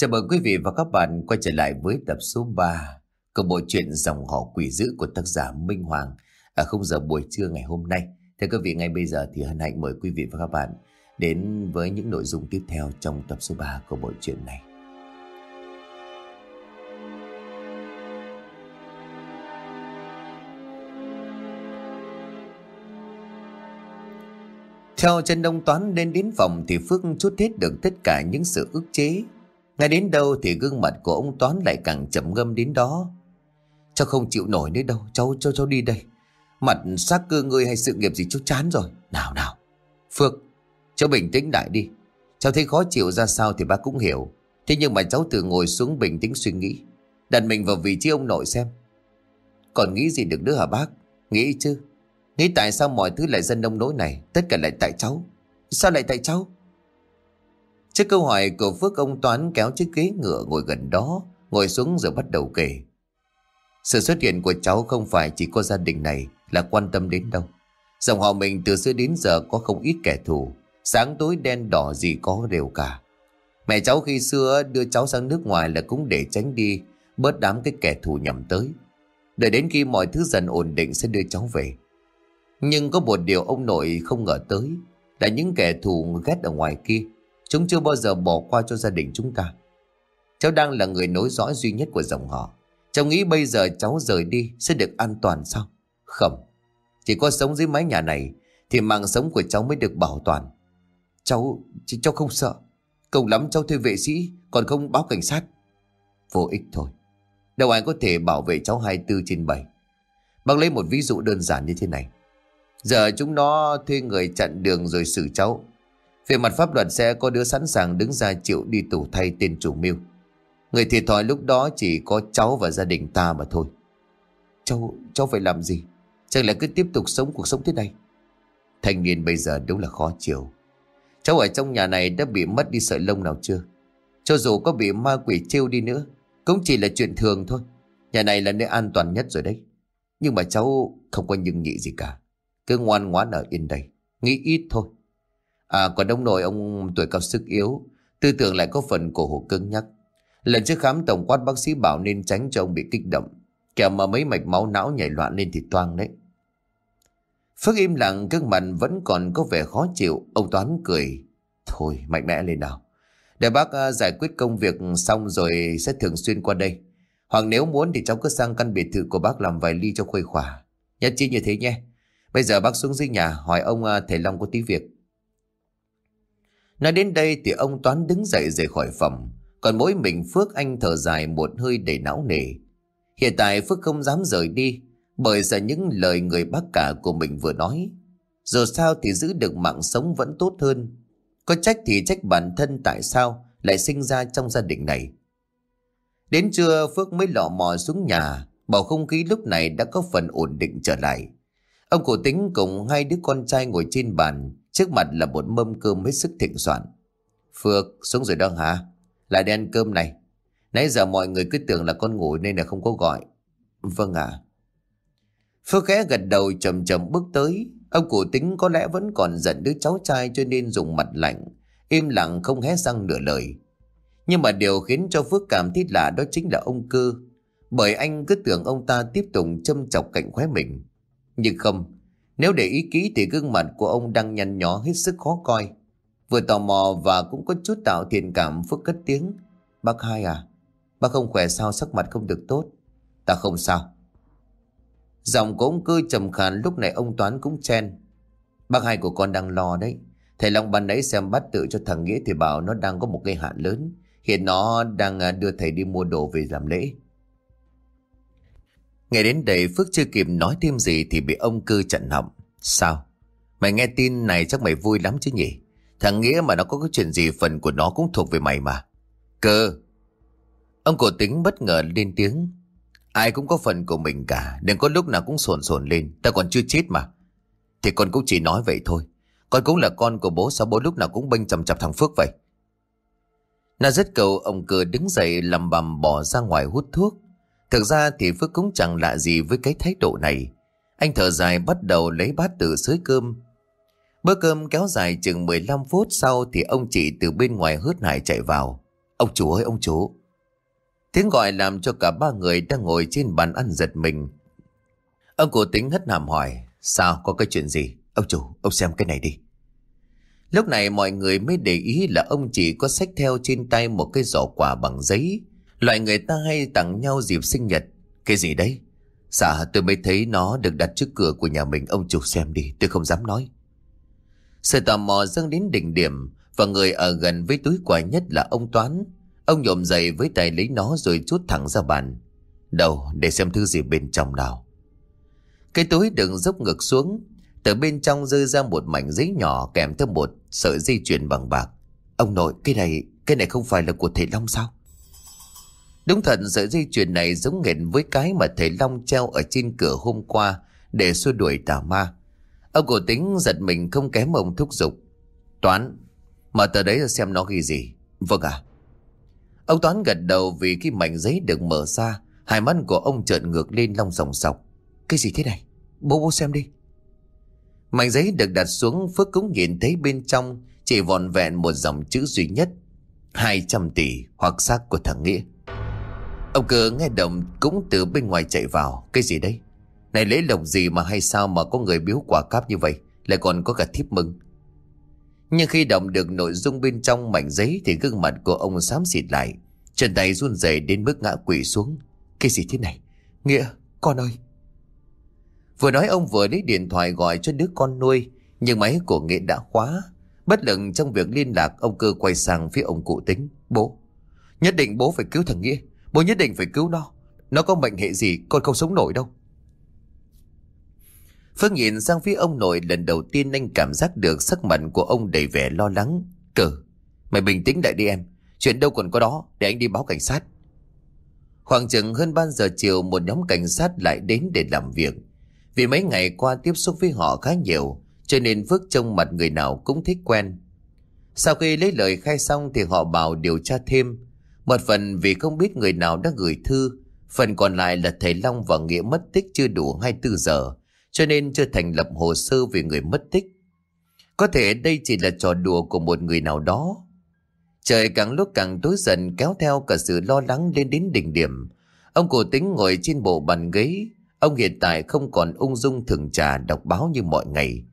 Chào mừng quý vị và các bạn quay trở lại với tập số 3 của bộ truyện Dòng họ quỷ dữ của tác giả Minh Hoàng ở khung giờ buổi trưa ngày hôm nay. Thưa quý vị, ngay bây giờ thì hân hạnh mời quý vị và các bạn đến với những nội dung tiếp theo trong tập số 3 của bộ truyện này. Theo chân đông toán lên đến phòng thì Phước chút hết được tất cả những sự ức chế. Ngay đến đâu thì gương mặt của ông Toán lại càng trầm ngâm đến đó. Cháu không chịu nổi nữa đâu, cháu cháu cháu đi đây. Mặt xác cơ ngươi hay sự nghiệp gì cháu chán rồi. Nào nào, Phước, cháu bình tĩnh lại đi. Cháu thấy khó chịu ra sao thì bác cũng hiểu. Thế nhưng mà cháu tự ngồi xuống bình tĩnh suy nghĩ. Đặt mình vào vị trí ông nội xem. Còn nghĩ gì được nữa hả bác? Nghĩ chứ. Nghĩ tại sao mọi thứ lại dân nông nỗi này Tất cả lại tại cháu Sao lại tại cháu Trước câu hỏi của Phước, ông Toán kéo chiếc ghế ngựa ngồi gần đó, Ngồi xuống rồi bắt đầu kể. Sự xuất hiện của cháu không phải chỉ có gia đình này Là quan tâm đến đâu. Dòng họ mình từ xưa đến giờ có không ít kẻ thù, Sáng tối đen đỏ gì có đều cả. Mẹ cháu khi xưa đưa cháu sang nước ngoài là cũng để tránh đi, Bớt đám cái kẻ thù nhầm tới. Đợi đến khi mọi thứ dần ổn định sẽ đưa cháu về. Nhưng có một điều ông nội không ngờ tới, Là những kẻ thù ghét ở ngoài kia. Chúng chưa bao giờ bỏ qua cho gia đình chúng ta. Cháu đang là người nối dõi duy nhất của dòng họ. Cháu nghĩ bây giờ cháu rời đi Sẽ được an toàn sao? Không. Chỉ có sống dưới mái nhà này Thì mạng sống của cháu mới được bảo toàn. Cháu Cháu không sợ. Cùng lắm cháu thuê vệ sĩ, Còn không báo cảnh sát. Vô ích thôi. Đâu ai có thể bảo vệ cháu 24 trên 7 Bác lấy một ví dụ đơn giản như thế này. Giờ chúng nó thuê người chặn đường rồi xử cháu. Về mặt pháp luật sẽ có đứa sẵn sàng đứng ra chịu đi tù thay tên chủ mưu. Người thiệt thòi lúc đó chỉ có cháu và gia đình ta mà thôi. Cháu, cháu phải làm gì? Chẳng lẽ cứ tiếp tục sống cuộc sống thế này? Thanh niên bây giờ đúng là khó chịu. Cháu ở trong nhà này đã bị mất đi sợi lông nào chưa? Cho dù có bị ma quỷ trêu đi nữa, cũng chỉ là chuyện thường thôi. Nhà này là nơi an toàn nhất rồi đấy. Nhưng mà cháu không có nhưng nhị gì cả. Cứ ngoan ngoãn ở yên đây Nghĩ ít thôi À còn ông nội ông tuổi cao sức yếu, Tư tưởng lại có phần cổ hủ cứng nhắc. Lần trước khám tổng quát bác sĩ bảo nên tránh cho ông bị kích động Kẻ mà mấy mạch máu não nhảy loạn lên thì toang đấy. Phước im lặng, gương mặt vẫn còn có vẻ khó chịu. Ông Toán cười, Thôi, mạnh mẽ lên nào. Để bác à, giải quyết công việc xong rồi sẽ thường xuyên qua đây. Hoặc nếu muốn thì cháu cứ sang căn biệt thự của bác làm vài ly cho khuây khỏa. Nhất chi như thế nhé. Bây giờ bác xuống dưới nhà, hỏi ông à, thầy Long có tí việc. Nói đến đây thì ông Toán đứng dậy rời khỏi phòng. Còn mỗi mình Phước anh thở dài một hơi đầy não nề. Hiện tại Phước không dám rời đi bởi sợ những lời người bác cả của mình vừa nói. Dù sao thì giữ được mạng sống vẫn tốt hơn. Có trách thì trách bản thân tại sao lại sinh ra trong gia đình này. Đến trưa Phước mới lọ mò xuống nhà, bầu không khí lúc này đã có phần ổn định trở lại. Ông cụ tính cùng hai đứa con trai ngồi trên bàn, trước mặt là một mâm cơm hết sức thịnh soạn. Phước, xuống rồi đó hả? Lại đi ăn cơm này. Nãy giờ mọi người cứ tưởng là con ngủ nên là không có gọi. Vâng ạ. À. Phước khẽ gật đầu chậm chậm bước tới. Ông cụ tính có lẽ vẫn còn giận đứa cháu trai cho nên dùng mặt lạnh, im lặng không hé răng nửa lời. Nhưng mà điều khiến cho Phước cảm thấy lạ đó chính là ông cư Bởi anh cứ tưởng ông ta tiếp tục châm chọc cạnh khóe mình. Nhưng không, nếu để ý kỹ thì gương mặt của ông đang nhăn nhó hết sức khó coi. Vừa tò mò và cũng có chút tạo thiện cảm phước cất tiếng. Bác hai à, bác không khỏe sao sắc mặt không được tốt. Ta không sao. Giọng của ông cư trầm khàn lúc này ông Toán cũng chen. Bác hai của con đang lo đấy. Thầy Long ban nãy xem bắt tự cho thằng Nghĩa thì bảo nó đang có một cái hạn lớn. Hiện nó đang à, đưa thầy đi mua đồ về làm lễ. Nghe đến đây Phước chưa kịp nói thêm gì thì bị ông cư chặn họng. Sao? Mày nghe tin này chắc mày vui lắm chứ nhỉ? Thằng Nghĩa mà nó có cái chuyện gì phần của nó cũng thuộc về mày mà. Cơ! Ông cổ tính bất ngờ lên tiếng. Ai cũng có phần của mình cả. Đừng có lúc nào cũng sồn sồn lên. Ta còn chưa chết mà. Thì con cũng chỉ nói vậy thôi. Con cũng là con của bố, sao bố lúc nào cũng bênh chầm chập thằng Phước vậy. Nó rất cầu ông cơ đứng dậy lầm bầm bỏ ra ngoài hút thuốc. Thực ra thì Phước cũng chẳng lạ gì với cái thái độ này. Anh thở dài bắt đầu lấy bát từ sới cơm. Bữa cơm kéo dài chừng 15 phút sau thì ông chị từ bên ngoài hớt hải chạy vào. Ông chủ ơi, ông chủ Tiếng gọi làm cho cả ba người đang ngồi trên bàn ăn giật mình Ông cụ tính hất hàm hỏi, Sao, có cái chuyện gì Ông chủ, ông xem cái này đi Lúc này mọi người mới để ý là ông chỉ có xách theo trên tay một cái giỏ quà bằng giấy Loại người ta hay tặng nhau dịp sinh nhật. Cái gì đấy? Dạ tôi mới thấy nó được đặt trước cửa của nhà mình. Ông chủ xem đi, tôi không dám nói. Sự tò mò dâng đến đỉnh điểm Và người ở gần với túi quà nhất là ông Toán. Ông nhộm dậy với tay lấy nó rồi chút thẳng ra bàn. Đầu, để xem thứ gì bên trong nào. Cái túi đựng dốc ngực xuống. Từ bên trong rơi ra một mảnh giấy nhỏ kèm theo một sợi dây chuyền bằng bạc. Ông nội, cái này Cái này không phải là của thầy Long sao? Đúng thật sợi dây chuyền này giống nghệt với cái mà thầy Long treo ở trên cửa hôm qua để xua đuổi tà ma. Ông cổ tính giật mình không kém ông thúc giục. Toán, mở tờ đấy ra xem nó ghi gì. Vâng ạ. À. Ông Toán gật đầu vì khi mảnh giấy được mở ra, hai mắt của ông trợn ngược lên long sòng sọc. Cái gì thế này? Bố bố xem đi. Mảnh giấy được đặt xuống Phước cũng nhìn thấy bên trong chỉ vòn vẹn một dòng chữ duy nhất. 200 tỷ hoặc xác của thằng Nghĩa. Ông cửa nghe động cũng từ bên ngoài chạy vào. Cái gì đấy? Này lễ lộc gì mà hay sao mà có người biếu quả cáp như vậy? Lại còn có cả thiếp mừng. Nhưng khi động được nội dung bên trong mảnh giấy Thì gương mặt của ông xám xịt lại. Chân tay run rẩy đến mức ngã quỷ xuống. Cái gì thế này? Nghĩa, con ơi! Vừa nói ông vừa lấy điện thoại gọi cho đứa con nuôi, Nhưng máy của Nghĩa đã khóa. Bất lực trong việc liên lạc, Ông cơ quay sang phía ông cụ tính. Bố, Nhất định bố phải cứu thằng Nghĩa. Bố nhất định phải cứu nó Nó có bệnh hệ gì con không sống nổi đâu Phương nhìn sang phía ông nội lần đầu tiên anh cảm giác được sắc mặt của ông đầy vẻ lo lắng. Cờ, mày bình tĩnh lại đi em. Chuyện đâu còn có đó, để anh đi báo cảnh sát. Khoảng chừng hơn 3 giờ chiều một nhóm cảnh sát lại đến để làm việc. Vì mấy ngày qua tiếp xúc với họ khá nhiều, cho nên Phước trông mặt người nào cũng thích quen. Sau khi lấy lời khai xong thì họ bảo điều tra thêm, một phần vì không biết người nào đã gửi thư, phần còn lại là thầy Long và Nghĩa mất tích chưa đủ 24 giờ, cho nên chưa thành lập hồ sơ về người mất tích. Có thể đây chỉ là trò đùa của một người nào đó. Trời càng lúc càng tối dần kéo theo cả sự lo lắng lên đến đỉnh điểm. Ông cổ tính ngồi trên bộ bàn ghế. Ông hiện tại không còn ung dung thường trà đọc báo như mọi ngày.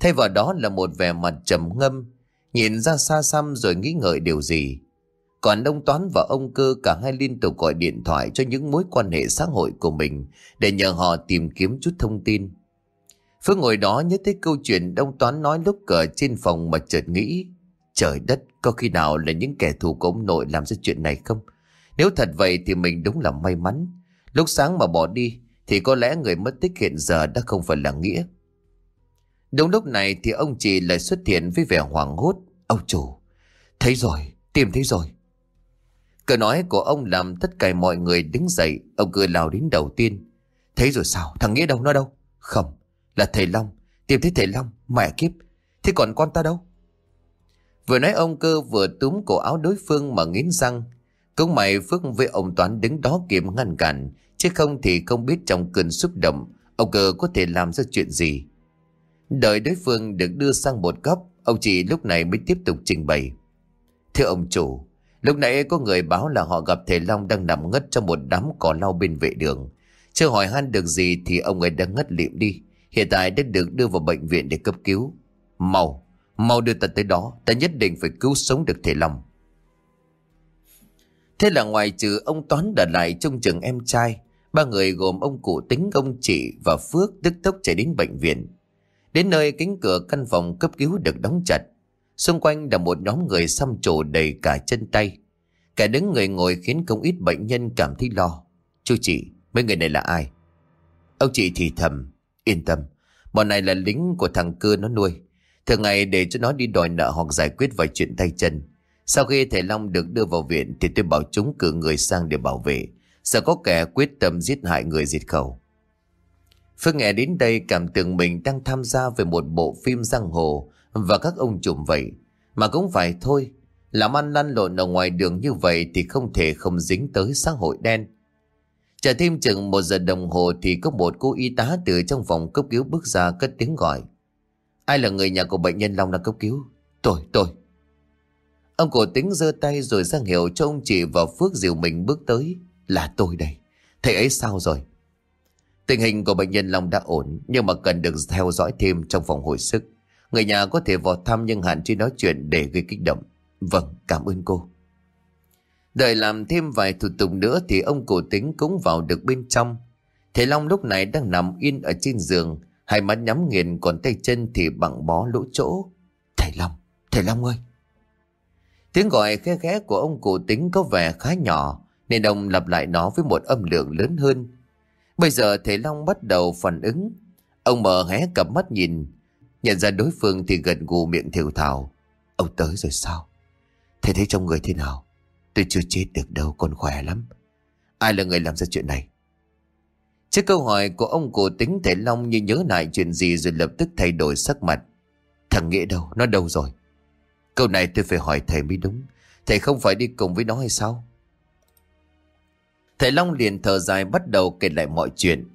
Thay vào đó là một vẻ mặt trầm ngâm, nhìn ra xa xăm rồi nghĩ ngợi điều gì. Còn ông Toán và ông Cơ cả hai liên tục gọi điện thoại cho những mối quan hệ xã hội của mình để nhờ họ tìm kiếm chút thông tin. Phương ngồi đó nhớ tới câu chuyện ông Toán nói lúc cờ trên phòng mà chợt nghĩ Trời đất, có khi nào là những kẻ thù của ông nội làm ra chuyện này không? Nếu thật vậy thì mình đúng là may mắn. Lúc sáng mà bỏ đi thì có lẽ người mất tích hiện giờ đã không phải là Nghĩa. Đúng lúc này thì ông chị lại xuất hiện với vẻ hoảng hốt. Ông chủ, thấy rồi, tìm thấy rồi. Câu nói của ông làm tất cả mọi người đứng dậy, Ông cười lao đến đầu tiên. Thấy rồi sao? Thằng Nghĩa đâu? Nó đâu? Không, là thầy Long. Tìm thấy thầy Long, mẹ kiếp. Thế còn con ta đâu? Vừa nói ông cơ vừa túm cổ áo đối phương mà nghiến răng. Cũng mày Phước với ông Toán đứng đó kiếm ngăn cản, Chứ không thì không biết trong cơn xúc động, Ông cơ có thể làm ra chuyện gì. Đợi đối phương được đưa sang một góc, Ông chị lúc này mới tiếp tục trình bày. Thưa ông chủ Lúc nãy có người báo là họ gặp thầy Long đang nằm ngất trong một đám cỏ lau bên vệ đường. Chưa hỏi han được gì thì ông ấy đã ngất liệm đi. Hiện tại đã được đưa vào bệnh viện để cấp cứu. Mau, mau đưa ta tới đó. Ta nhất định phải cứu sống được thầy Long. Thế là ngoài trừ ông Toán đã lại trông chừng em trai, ba người gồm ông cụ tính, ông chị và Phước tức tốc chạy đến bệnh viện. Đến nơi cánh cửa căn phòng cấp cứu được đóng chặt. Xung quanh là một nhóm người xăm trổ đầy cả chân tay. Cả đứng người ngồi khiến không ít bệnh nhân cảm thấy lo. Chú chị, mấy người này là ai? Ông chị thì thầm, yên tâm. Bọn này là lính của thằng cưa nó nuôi. Thường ngày để cho nó đi đòi nợ hoặc giải quyết vài chuyện tay chân. Sau khi thầy Long được đưa vào viện thì tôi bảo chúng cử người sang để bảo vệ. Sợ có kẻ quyết tâm giết hại người diệt khẩu. Phương nghe đến đây cảm tưởng mình đang tham gia về một bộ phim giang hồ và các ông trùm vậy. Mà cũng phải thôi, làm ăn lăn lộn ở ngoài đường như vậy thì không thể không dính tới xã hội đen. Chờ thêm chừng một giờ đồng hồ thì có một cô y tá từ trong phòng cấp cứu bước ra cất tiếng gọi. Ai là người nhà của bệnh nhân Long đang cấp cứu? Tôi, tôi. Ông cổ tính giơ tay rồi sang hiệu cho ông chị và Phước dìu mình bước tới. Là tôi đây. Thầy ấy sao rồi? Tình hình của bệnh nhân Long đã ổn nhưng mà cần được theo dõi thêm trong phòng hồi sức. Người nhà có thể vào thăm nhưng hạn chế nói chuyện để gây kích động. Vâng, cảm ơn cô. Đợi làm thêm vài thủ tục nữa thì ông cổ tính cũng vào được bên trong. Thầy Long lúc này đang nằm yên ở trên giường, hai mắt nhắm nghiền còn tay chân thì bằng bó lỗ chỗ. Thầy Long, thầy Long ơi! Tiếng gọi khẽ khẽ của ông cổ tính có vẻ khá nhỏ, nên ông lặp lại nó với một âm lượng lớn hơn. Bây giờ thầy Long bắt đầu phản ứng. Ông mở hé cặp mắt nhìn, nhận ra đối phương thì gần gù miệng thiểu thảo. Ông tới rồi sao? Thầy thấy trong người thế nào? Tôi chưa chết được đâu, còn khỏe lắm. Ai là người làm ra chuyện này? Trước câu hỏi của ông cổ tính thầy Long như nhớ lại chuyện gì rồi lập tức thay đổi sắc mặt. Thằng Nghĩa đâu? Nó đâu rồi? Câu này tôi phải hỏi thầy mới đúng. Thầy không phải đi cùng với nó hay sao? Thầy Long liền thở dài bắt đầu kể lại mọi chuyện.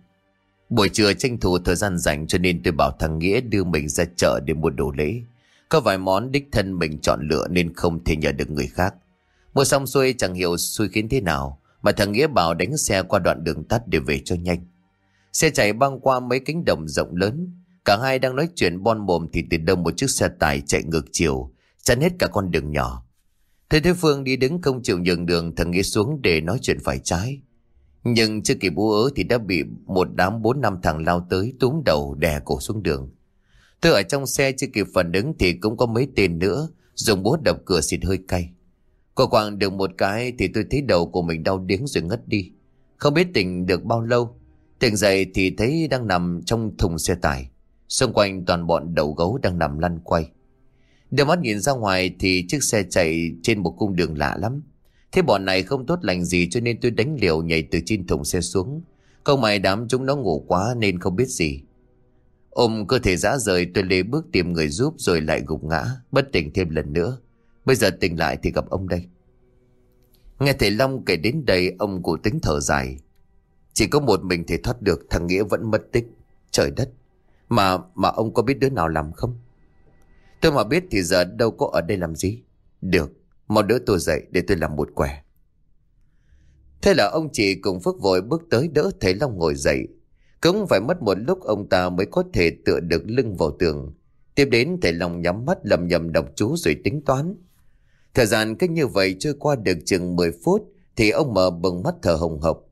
Buổi trưa tranh thủ thời gian rảnh cho nên tôi bảo thằng Nghĩa đưa mình ra chợ để mua đồ lễ. Có vài món đích thân mình chọn lựa nên không thể nhờ được người khác. Mua xong xuôi chẳng hiểu xui khiến thế nào mà thằng Nghĩa bảo đánh xe qua đoạn đường tắt để về cho nhanh. Xe chạy băng qua mấy cánh đồng rộng lớn. Cả hai đang nói chuyện bon mồm thì từ đông một chiếc xe tải chạy ngược chiều, chắn hết cả con đường nhỏ. Thấy Thế Phương đi đứng không chịu nhường đường thằng Nghĩa xuống để nói chuyện phải trái. Nhưng chưa kịp bú ớ thì đã bị một đám bốn năm thằng lao tới túm đầu đè cổ xuống đường. Tôi ở trong xe chưa kịp phản ứng thì cũng có mấy tên nữa dùng búa đập cửa xịt hơi cay. Qua quảng được một cái thì tôi thấy đầu của mình đau điếng rồi ngất đi. Không biết tỉnh được bao lâu. Tỉnh dậy thì thấy đang nằm trong thùng xe tải. Xung quanh toàn bọn đầu gấu đang nằm lăn quay. Đưa mắt nhìn ra ngoài thì chiếc xe chạy trên một cung đường lạ lắm. Thế bọn này không tốt lành gì cho nên tôi đánh liều nhảy từ trên thùng xe xuống. Không may đám chúng nó ngủ quá nên không biết gì. Ôm cơ thể dã rời tôi lê bước tìm người giúp rồi lại gục ngã, bất tỉnh thêm lần nữa. Bây giờ tỉnh lại thì gặp ông đây. Nghe thầy Long kể đến đây ông cụ tính thở dài. Chỉ có một mình thì thoát được thằng Nghĩa vẫn mất tích. Trời đất. Mà mà ông có biết đứa nào làm không? Tôi mà biết thì giờ đâu có ở đây làm gì. Được. Mau đỡ tôi dậy để tôi làm một quẻ. Thế là ông chị cùng Phước vội bước tới đỡ thầy Long ngồi dậy. Cũng phải mất một lúc ông ta mới có thể tựa được lưng vào tường. Tiếp đến thầy Long nhắm mắt lầm nhầm đọc chú rồi tính toán. Thời gian cách như vậy trôi qua được chừng 10 phút thì ông mở bừng mắt thở hồng hộc.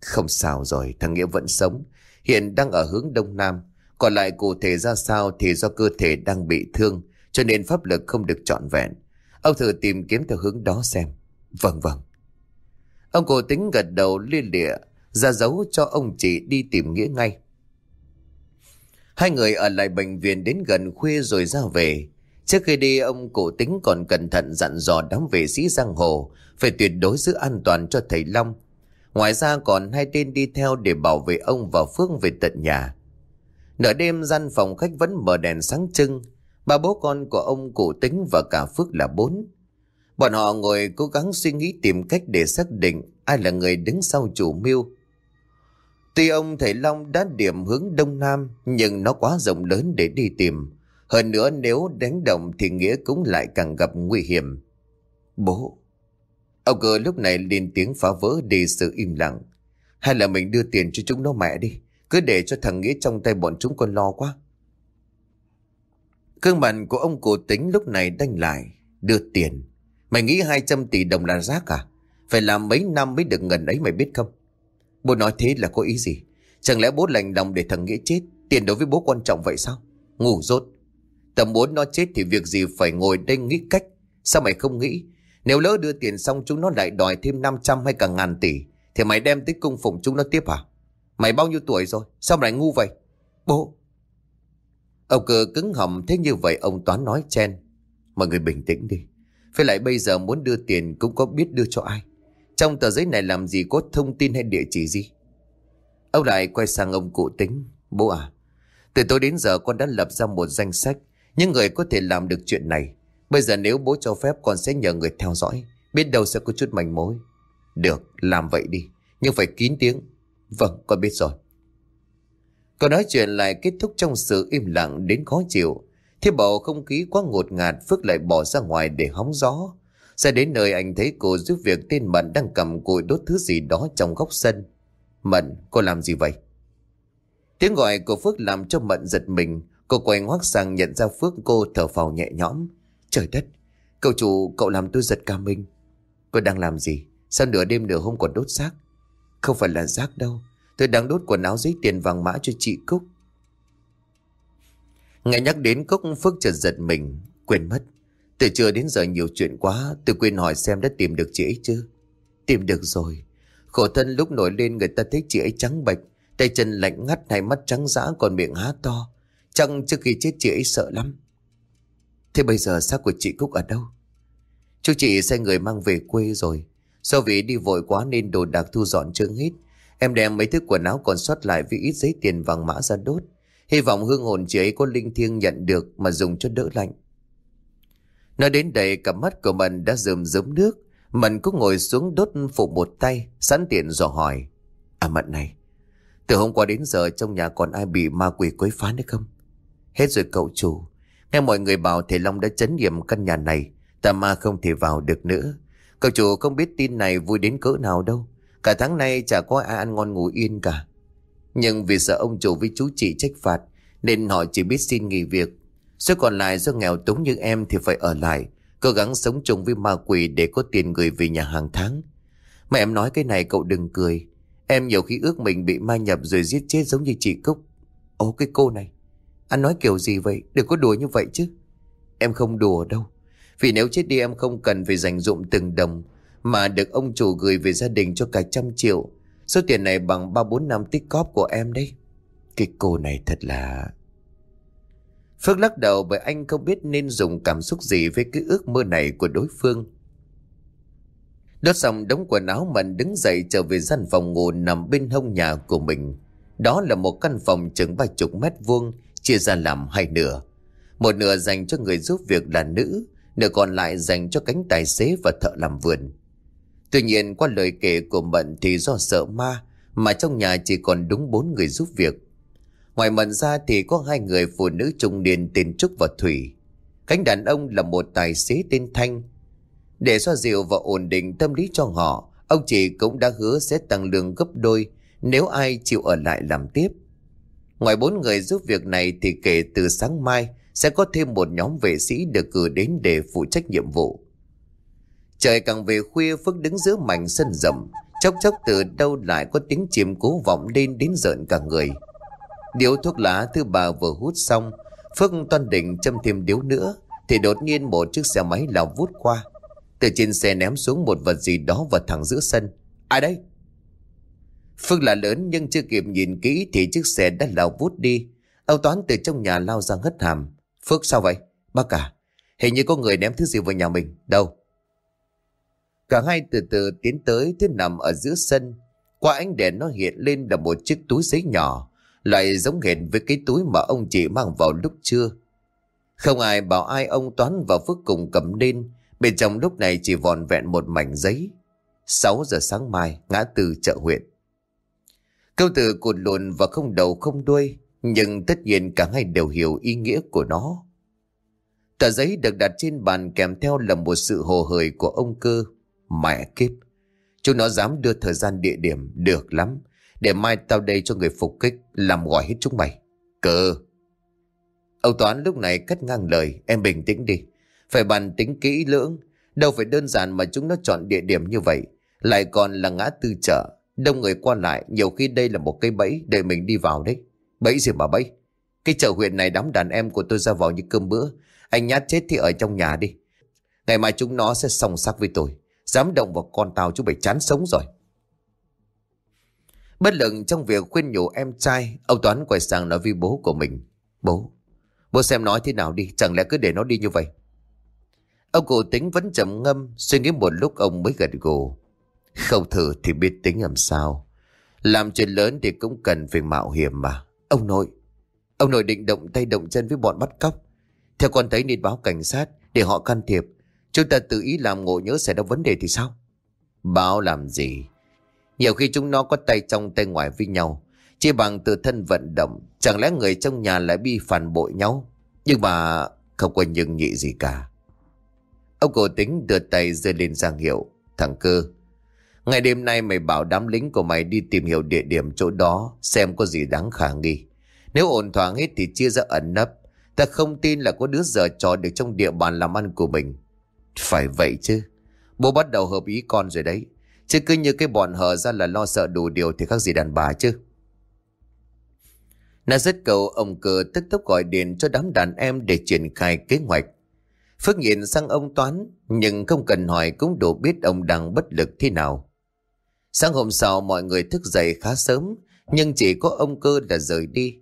Không sao rồi, thằng Nghĩa vẫn sống. Hiện đang ở hướng đông nam. Còn lại cụ thể ra sao thì do cơ thể đang bị thương cho nên pháp lực không được trọn vẹn. Ông thử tìm kiếm theo hướng đó xem. Vâng vâng. Ông cổ tính gật đầu liên lịa ra dấu cho ông chị đi tìm Nghĩa ngay. Hai người ở lại bệnh viện đến gần khuya rồi ra về. Trước khi đi, ông cổ tính còn cẩn thận dặn dò đám vệ sĩ giang hồ phải tuyệt đối giữ an toàn cho thầy Long. Ngoài ra còn hai tên đi theo để bảo vệ ông và Phương về tận nhà. Nửa đêm, gian phòng khách vẫn mở đèn sáng trưng. Ba bố con của ông cụ tính và cả Phước là bốn. Bọn họ ngồi cố gắng suy nghĩ tìm cách để xác định ai là người đứng sau chủ mưu. Tuy ông thầy Long đã điểm hướng đông nam, nhưng nó quá rộng lớn để đi tìm. Hơn nữa nếu đánh động thì Nghĩa cũng lại càng gặp nguy hiểm. Bố! Ông cơ lúc này lên tiếng phá vỡ đi sự im lặng. Hay là mình đưa tiền cho chúng nó mẹ đi. Cứ để cho thằng Nghĩa trong tay bọn chúng còn lo quá. Cương mặt của ông cổ tính lúc này đanh lại. Đưa tiền. Mày nghĩ 200 tỷ đồng là rác à? Phải làm mấy năm mới được ngần ấy mày biết không? Bố nói thế là có ý gì? Chẳng lẽ bố lành lòng để thằng Nghĩa chết? Tiền đối với bố quan trọng vậy sao? Ngủ rốt. Tầm muốn nó chết thì việc gì phải ngồi đây nghĩ cách. Sao mày không nghĩ? Nếu lỡ đưa tiền xong chúng nó lại đòi thêm 500 hay cả ngàn tỷ. Thì mày đem tới cung phụng chúng nó tiếp à? Mày bao nhiêu tuổi rồi? Sao mày ngu vậy? Bố! Ông cơ cứng họng thế như vậy ông Toán nói chen. Mọi người bình tĩnh đi. Phải lại bây giờ muốn đưa tiền cũng có biết đưa cho ai. Trong tờ giấy này làm gì có thông tin hay địa chỉ gì? Ông lại quay sang ông cụ tính. Bố à, từ tối đến giờ con đã lập ra một danh sách những người có thể làm được chuyện này. Bây giờ nếu bố cho phép con sẽ nhờ người theo dõi. Biết đâu sẽ có chút manh mối. Được, làm vậy đi. Nhưng phải kín tiếng. Vâng, con biết rồi. Còn nói chuyện lại kết thúc trong sự im lặng đến khó chịu. Thế bầu không khí quá ngột ngạt Phước lại bỏ ra ngoài để hóng gió. Ra đến nơi anh thấy cô giúp việc tên Mận đang cầm cùi đốt thứ gì đó trong góc sân. Mận, cô làm gì vậy? Tiếng gọi của Phước làm cho Mận giật mình. Cô quay ngoác sang nhận ra Phước cô thở phào nhẹ nhõm. Trời đất, cậu chủ cậu làm tôi giật cả mình. Cô đang làm gì? Sao nửa đêm nửa hôm còn đốt xác? Không phải là rác đâu. Tôi đang đốt quần áo giấy tiền vàng mã cho chị Cúc. Nghe nhắc đến Cúc Phước chợt giật mình, quên mất. Từ trưa đến giờ nhiều chuyện quá, tôi quên hỏi xem đã tìm được chị ấy chưa? Tìm được rồi. Khổ thân lúc nổi lên người ta thấy chị ấy trắng bệch, tay chân lạnh ngắt hay mắt trắng dã còn miệng há to. chăng trước khi chết chị ấy sợ lắm. Thế bây giờ xác của chị Cúc ở đâu? Chú chị sai người mang về quê rồi. Do vì đi vội quá nên đồ đạc thu dọn chưa hết. Em đem mấy thứ quần áo còn sót lại với ít giấy tiền vàng mã ra đốt. Hy vọng hương hồn chị ấy có linh thiêng nhận được mà dùng cho đỡ lạnh. Nói đến đây cặp mắt của mình đã rơm rớm nước. Mình cũng ngồi xuống đốt phụ một tay, sẵn tiện dò hỏi. À Mận này, từ hôm qua đến giờ trong nhà còn ai bị ma quỷ quấy phá nữa không? Hết rồi cậu chủ. Nghe mọi người bảo thầy Long đã chấn nghiệm căn nhà này, tà ma không thể vào được nữa. Cậu chủ không biết tin này vui đến cỡ nào đâu. Cả tháng nay chả có ai ăn ngon ngủ yên cả. Nhưng vì sợ ông chủ với chú chị trách phạt, nên họ chỉ biết xin nghỉ việc. Số còn lại do nghèo túng như em thì phải ở lại, cố gắng sống chung với ma quỷ để có tiền gửi về nhà hàng tháng. Mà em nói cái này cậu đừng cười. Em nhiều khi ước mình bị ma nhập rồi giết chết giống như chị Cúc. Ồ cái cô này, anh nói kiểu gì vậy? Đừng có đùa như vậy chứ. Em không đùa đâu. Vì nếu chết đi em không cần phải dành dụng từng đồng mà được ông chủ gửi về gia đình cho cả trăm triệu. Số tiền này bằng 3-4 năm tích cóp của em đấy. Cái cô này thật là... Phước lắc đầu bởi anh không biết nên dùng cảm xúc gì với cái ước mơ này của đối phương. Đốt xong đống quần áo mình đứng dậy trở về gian phòng ngủ nằm bên hông nhà của mình. Đó là một căn phòng chừng ba chục mét vuông chia ra làm hai nửa. Một nửa dành cho người giúp việc là nữ, nửa còn lại dành cho cánh tài xế và thợ làm vườn. Tuy nhiên qua lời kể của Mận thì do sợ ma mà trong nhà chỉ còn đúng bốn người giúp việc. Ngoài Mận ra thì có hai người phụ nữ trung niên tên Trúc và Thủy. Cánh đàn ông là một tài xế tên Thanh. Để xoa dịu và ổn định tâm lý cho họ, ông chị cũng đã hứa sẽ tăng lương gấp đôi nếu ai chịu ở lại làm tiếp. Ngoài bốn người giúp việc này thì kể từ sáng mai sẽ có thêm một nhóm vệ sĩ được cử đến để phụ trách nhiệm vụ. Trời càng về khuya, Phước đứng giữa mảnh sân rộng. Chốc chốc từ đâu lại có tiếng chim cố vọng lên đến giận cả người. Điếu thuốc lá thứ ba vừa hút xong, Phước toan định châm thêm điếu nữa, Thì đột nhiên một chiếc xe máy lao vút qua. Từ trên xe ném xuống một vật gì đó vào thẳng giữa sân. Ai đây? Phước là lớn nhưng chưa kịp nhìn kỹ Thì chiếc xe đã lao vút đi. Âu Toán từ trong nhà lao ra hất hàm. Phước sao vậy? Bác cả Hình như có người ném thứ gì vào nhà mình. Đâu? Cả hai từ từ tiến tới thế nằm ở giữa sân. Qua ánh đèn nó hiện lên là một chiếc túi giấy nhỏ, lại giống hệt với cái túi mà ông chị mang vào lúc trưa. Không ai bảo ai ông Toán và Phước cùng cầm lên, bên trong lúc này chỉ vòn vẹn một mảnh giấy. 6 giờ sáng mai, ngã tư chợ huyện. Câu từ cụt lùn và không đầu không đuôi, nhưng tất nhiên cả hai đều hiểu ý nghĩa của nó. Tờ giấy được đặt trên bàn kèm theo là một sự hồ hởi của ông cơ. Mẹ kiếp. Chúng nó dám đưa thời gian địa điểm được lắm. Để mai tao đây cho người phục kích, làm gọi hết chúng mày. Cờ. Âu Toán lúc này cắt ngang lời. Em bình tĩnh đi. Phải bàn tính kỹ lưỡng. Đâu phải đơn giản mà chúng nó chọn địa điểm như vậy. Lại còn là ngã tư chợ. Đông người qua lại. Nhiều khi đây là một cây bẫy để mình đi vào đấy. Bẫy gì mà bẫy. Cái chợ huyện này đám đàn em của tôi ra vào như cơm bữa. Anh nhát chết thì ở trong nhà đi. Ngày mai chúng nó sẽ song sắc với tôi. Dám động vào con tao chú bảy chán sống rồi. Bất lực trong việc khuyên nhủ em trai, ông Toán quay sang nói với bố của mình. Bố, bố xem nói thế nào đi, chẳng lẽ cứ để nó đi như vậy. Ông cụ tính vẫn trầm ngâm, suy nghĩ một lúc ông mới gật gù. Không thử thì biết tính làm sao. Làm chuyện lớn thì cũng cần phải mạo hiểm mà. Ông nội, ông nội định động tay động chân với bọn bắt cóc. Theo con thấy nên báo cảnh sát để họ can thiệp. Chúng ta tự ý làm ngộ nhớ xảy ra vấn đề thì sao? Báo làm gì? Nhiều khi chúng nó có tay trong tay ngoài với nhau. Chỉ bằng tự thân vận động. Chẳng lẽ người trong nhà lại bị phản bội nhau? Nhưng mà không có nhưng nhị gì cả. Ông cổ tính đưa tay giơ lên giang hiệu. Thằng cơ. Ngày đêm nay mày bảo đám lính của mày đi tìm hiểu địa điểm chỗ đó, xem có gì đáng khả nghi. Nếu ổn thỏa hết thì chia ra ẩn nấp. Ta không tin là có đứa giờ trò được trong địa bàn làm ăn của mình. Phải vậy chứ. Bố bắt đầu hợp ý con rồi đấy. Chứ cứ như cái bọn hở ra là lo sợ đủ điều thì khác gì đàn bà chứ. Nó rất cầu ông cơ tức tốc gọi điện cho đám đàn em để triển khai kế hoạch. Phước nhìn sang ông Toán, nhưng không cần hỏi cũng đủ biết ông đang bất lực thế nào. Sáng hôm sau mọi người thức dậy khá sớm, nhưng chỉ có ông cơ là rời đi.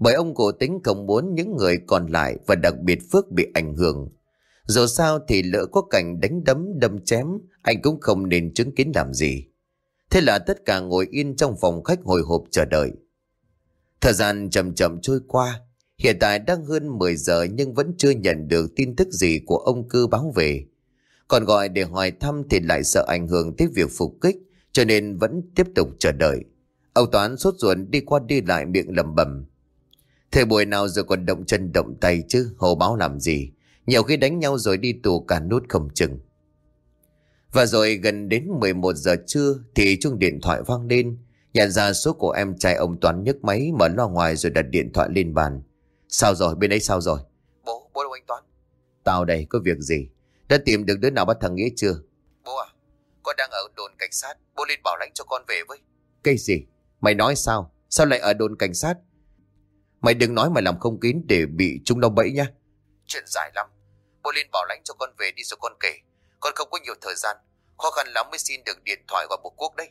Bởi ông cổ tính không muốn những người còn lại và đặc biệt Phước bị ảnh hưởng. Dù sao thì lỡ có cảnh đánh đấm đâm chém, anh cũng không nên chứng kiến làm gì. Thế là tất cả ngồi yên trong phòng khách hồi hộp chờ đợi. Thời gian chậm chậm trôi qua, hiện tại đang hơn 10 giờ nhưng vẫn chưa nhận được tin tức gì của ông cư báo về. Còn gọi để hỏi thăm thì lại sợ ảnh hưởng tới việc phục kích, cho nên vẫn tiếp tục chờ đợi. Ông Toán sốt ruột đi qua đi lại miệng lầm bầm. thế buổi nào rồi còn động chân động tay chứ, hồ báo làm gì? Nhiều khi đánh nhau rồi đi tù cả nút không chừng. Và rồi gần đến 11 giờ trưa thì chuông điện thoại vang lên. Nhận ra số của em trai ông Toán nhấc máy mở loa ngoài rồi đặt điện thoại lên bàn. Sao rồi, bên ấy sao rồi? Bố, bố đâu anh Toán? Tao đây, có việc gì? Đã tìm được đứa nào bắt thằng Nghĩa chưa? Bố à, con đang ở đồn cảnh sát, bố lên bảo lãnh cho con về với. Cái gì? Mày nói sao? Sao lại ở đồn cảnh sát? Mày đừng nói mày làm không kín để bị chúng nó bẫy nha. Chuyện dài lắm, bố lên bảo lãnh cho con về đi rồi con kể. Con không có nhiều thời gian, khó khăn lắm mới xin được điện thoại gọi bộ quốc đấy.